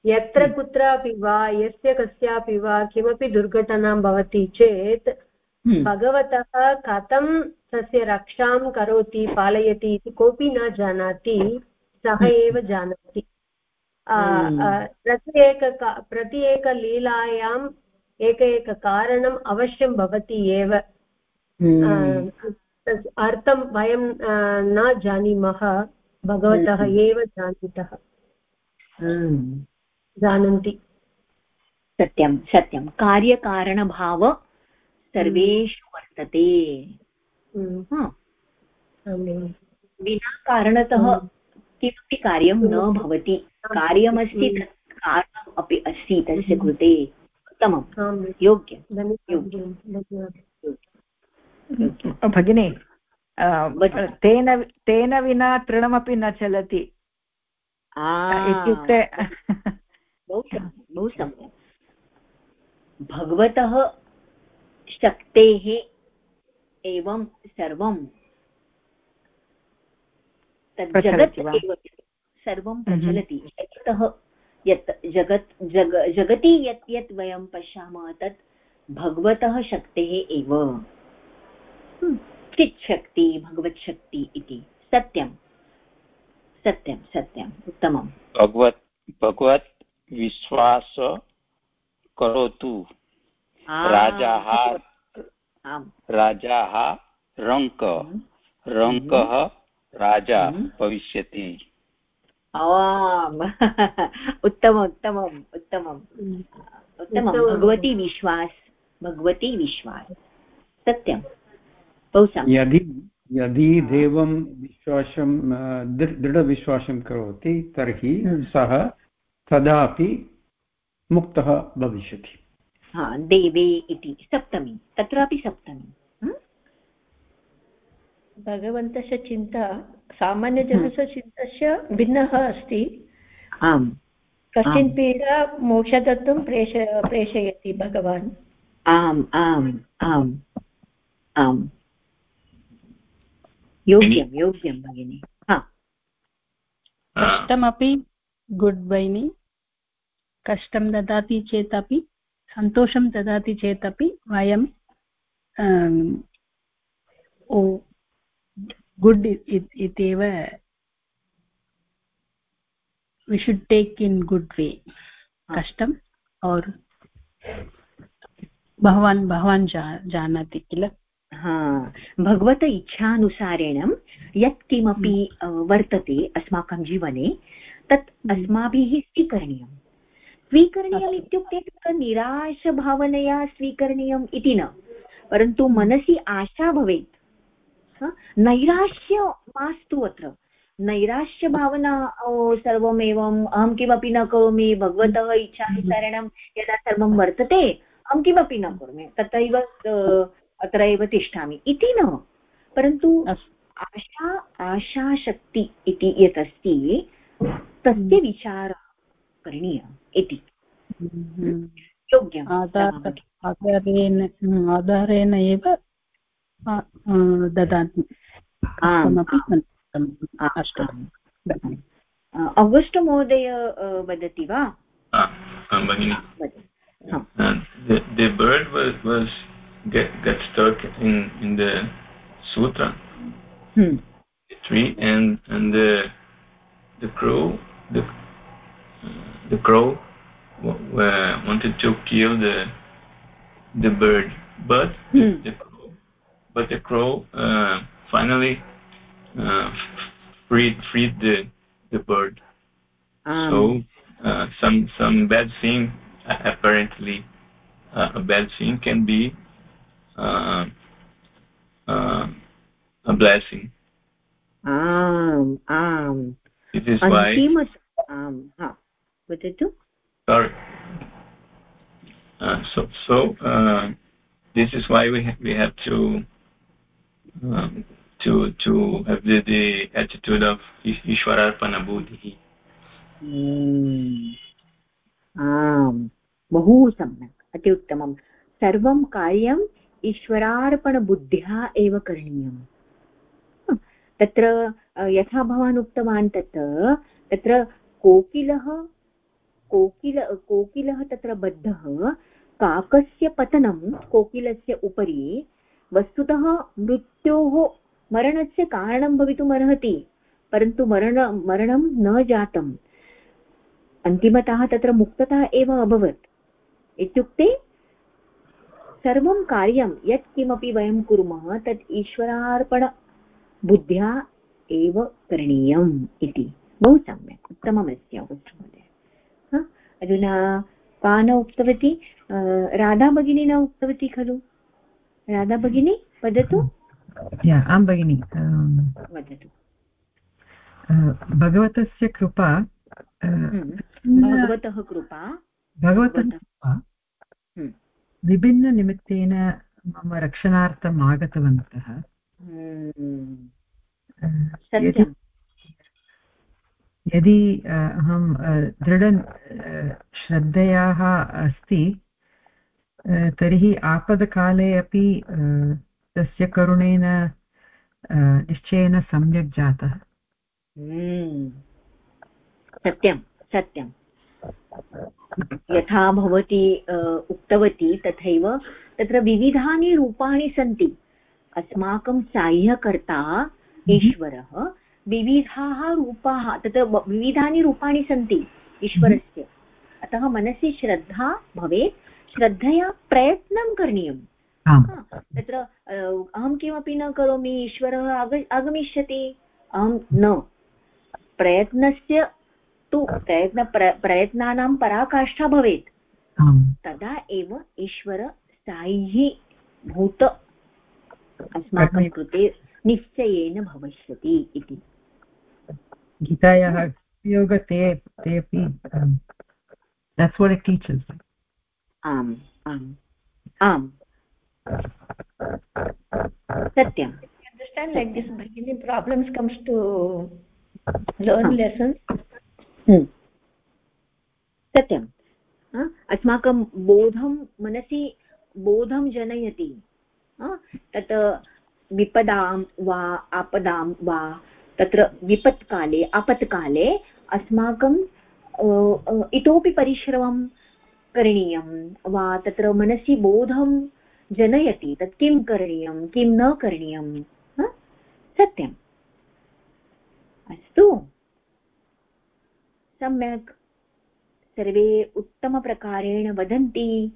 यत्र कुत्रापि वा यस्य कस्यापि वा किमपि दुर्घटना भवति चेत् हम्म। भगवतः कथं तस्य रक्षां करोति पालयति इति कोऽपि न जानाति सः हम्म। एव जानाति। प्रति एक प्रति एकलीलायाम् एक एक कारणम् अवश्यं भवति एव। अर्थं वयं न जानीमः। भगवतः एव जानीतः जानन्ति। सत्यं सत्यं। कार्यकारणभाव सर्वेषु वर्तते। विना कारणतः किमपि कार्यं न भवति। कार्यमस्ति तत् कारणम् अपि अस्ति तस्य कृते। उत्तमं योग्यं भगिनि तेन तेन विना तृणमपि न चलति। इत्युक्ते बहु सम्यक्। भगवतः शक्तेः एवं सर्वं तत् जगत् एव सर्वं हम्म। प्रचलति। जगतः यत् जगत् जग जगति यत् यत् वयं पश्यामः तत् भगवतः शक्तेः एव। चित्शक्ति भगवत्शक्ति इति। सत्यं। सत्यं सत्यम् उत्तमं भगवत् भगवत् विश्वास करोतु। राजाः राजाः रङ्क। रङ्कः राजा भविष्यति। आम्। <laughs> उत्तमम् उत्तमम् उत्तमम्। उत्तमं भगवती विश्वास भगवती विश्वास। सत्यं बहु सम्यक् यदि यदि देवं विश्वासं दृढविश्वासं करोति तर्हि सः तदापि मुक्तः भविष्यति। हा देवे इति सप्तमी तत्रापि सप्तमी। भगवन्तस्य चिन्ता सामान्यजनस्य चिन्तस्य भिन्नः अस्ति। आम्। कश्चित् पीडा मोक्षदत्तं प्रेष प्रेषयति भगवान्। आम् आम् आम् आम्। योग्यं योग्यं भगिनि। कष्टमपि गुड् बैनि कष्टं ददाति चेदपि सन्तोषं ददाति चेदपि वयं गुड् इत्येव we should take in good way कष्टम् और् भगवान् भगवान् जा जानाति किल? भगवत इच्छानुसारेण यत् किमपि वर्तते अस्माकं जीवने तत् अस्माभिः स्वीकरणीयं। स्वीकरणीयम् इत्युक्ते तत्र निराशभावनया स्वीकरणीयम् इति न परन्तु मनसि आशा भवेत्। नैराश्य मास्तु अत्र। नैराश्यभावना सर्वमेवम् अहं किमपि न करोमि भगवतः इच्छानुसारेण यदा सर्वं वर्तते अहं किमपि न करोमि। तथैव अत्र एव तिष्ठामि इति न। परन्तु आशा आशाशक्ति इति यत् अस्ति तस्य विचारः करणीयः इति। योग्यम् आधारेण आधारेण एव ददाति। अगस्ट् महोदय वदति वा? भगिनि। the, the bird was was get get stuck in in the sutra hmm. the tree and and the the crow the the crow uh, wanted to kill the the bird but hmm. the, the crow but the crow uh, finally uh, freed freed the the bird um. so uh, some some bad thing apparently uh, a bad thing can be a blessing आम् आम् it is why आम् हा वदतु sorry uh, so so uh, this is why we ha we have to um, to to have the, the attitude of ishwararpana buddhi आम् बहु सम्यक् अति उत्तमं सर्वं कार्यम् ईश्वरार्पणबुद्ध्या एव करणीयम्। तत्र यथा भवान् उक्तवान् तत्, तत्र कोकिलः, कोकिल, कोकिलः तत्र बद्धः, काकस्य पतनं, कोकिलस्य उपरि, वस्तुतः मृत्योः मरणस्य कारणं भवितुमर्हति परन्तु मरण, मरणं न जातम्। अन्तिमतः तत्र मुक्तता एव अभवत्। इत्युक्ते सर्वं कार्यं यत् किमपि वयं कुर्मः तत् ईश्वरार्पणबुद्ध्या एव करणीयम् इति। बहु सम्यक् उत्तममस्ति अवश्य महोदय। अधुना का न उक्तवती राधा भगिनी न उक्तवती खलु? राधा भगिनी वदतु। आं भगिनि वदतु। भगवतस्य कृपा हम्म। भगवतः कृपा। भगवतः कृपा। विभिन्ननिमित्तेन मम रक्षणार्थम् आगतवन्तः हम्म। यदि अहं दृढ श्रद्धयाः अस्ति तर्हि आपदकाले अपि तस्य करुणेन निश्चयेन सम्यक् जातः हम्म। सत्यं सत्यं यथा भवती उक्तवती तथैव तत्र विविधानि रूपाणि सन्ति। अस्माकं साह्यकर्ता ईश्वरः विविधाः रूपाः तत्र विविधानि रूपाणि सन्ति ईश्वरस्य। अतः मनसि श्रद्धा भवेत्। श्रद्धया प्रयत्नं करणीयं तत्र अहं किमपि न करोमि ईश्वरः आग आगमिष्यति। अहं न। प्रयत्नस्य तु प्रयत्न प्रयत्नानां पराकाष्ठा भवेत्। तदा एव ईश्वर साह्यी भूत अस्माकं कृते निश्चयेन भविष्यति इति। गीतायाः योग ते ते अपि आम् आम् आम्। सत्यम्। Understand like this many problems comes to learn lessons? सत्यम्। अस्माकं बोधं मनसि बोधं जनयति। तत् विपदां वा आपदां वा तत्र विपत्काले आपत्काले अस्माकं इतोपि परिश्रमं करणीयं वा तत्र मनसि बोधं जनयति। तत् किं करणीयं किं न करणीयं? सत्यम्। अस्तु। सम्यक्। सर्वे उत्तमप्रकारेण वदन्ति।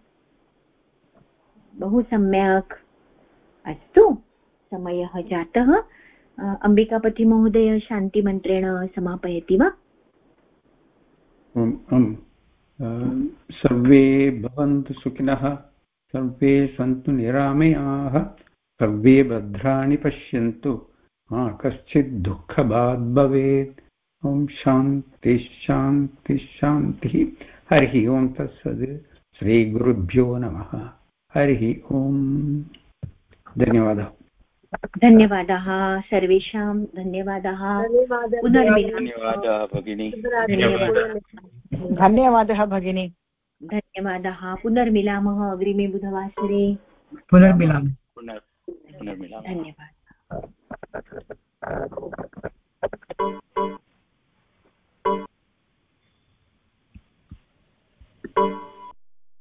बहु सम्यक्। अस्तु, समयः जातः। अम्बिकापतिमहोदय शान्तिमन्त्रेण समापयति वा? सर्वे भवन्तु सुखिनः, सर्वे सन्तु निरामयाः, सर्वे भद्राणि पश्यन्तु। कश्चित् दुःखभाग् भवेत्। ॐ शान्तिश्शान्तिश्शान्तिः हरिः ओं तत्सद् श्रीगुरुभ्यो नमः। हरिः ओम्। धन्यवादः। धन्यवादाः सर्वेषां धन्यवादाः। धन्यवादः। भगिनी। धन्यवाद। भगिनी। धन्यवादाः। पुनर्मिलामः अग्रिमे बुधवासरे। पुनर्मिलामः। धन्यवादः।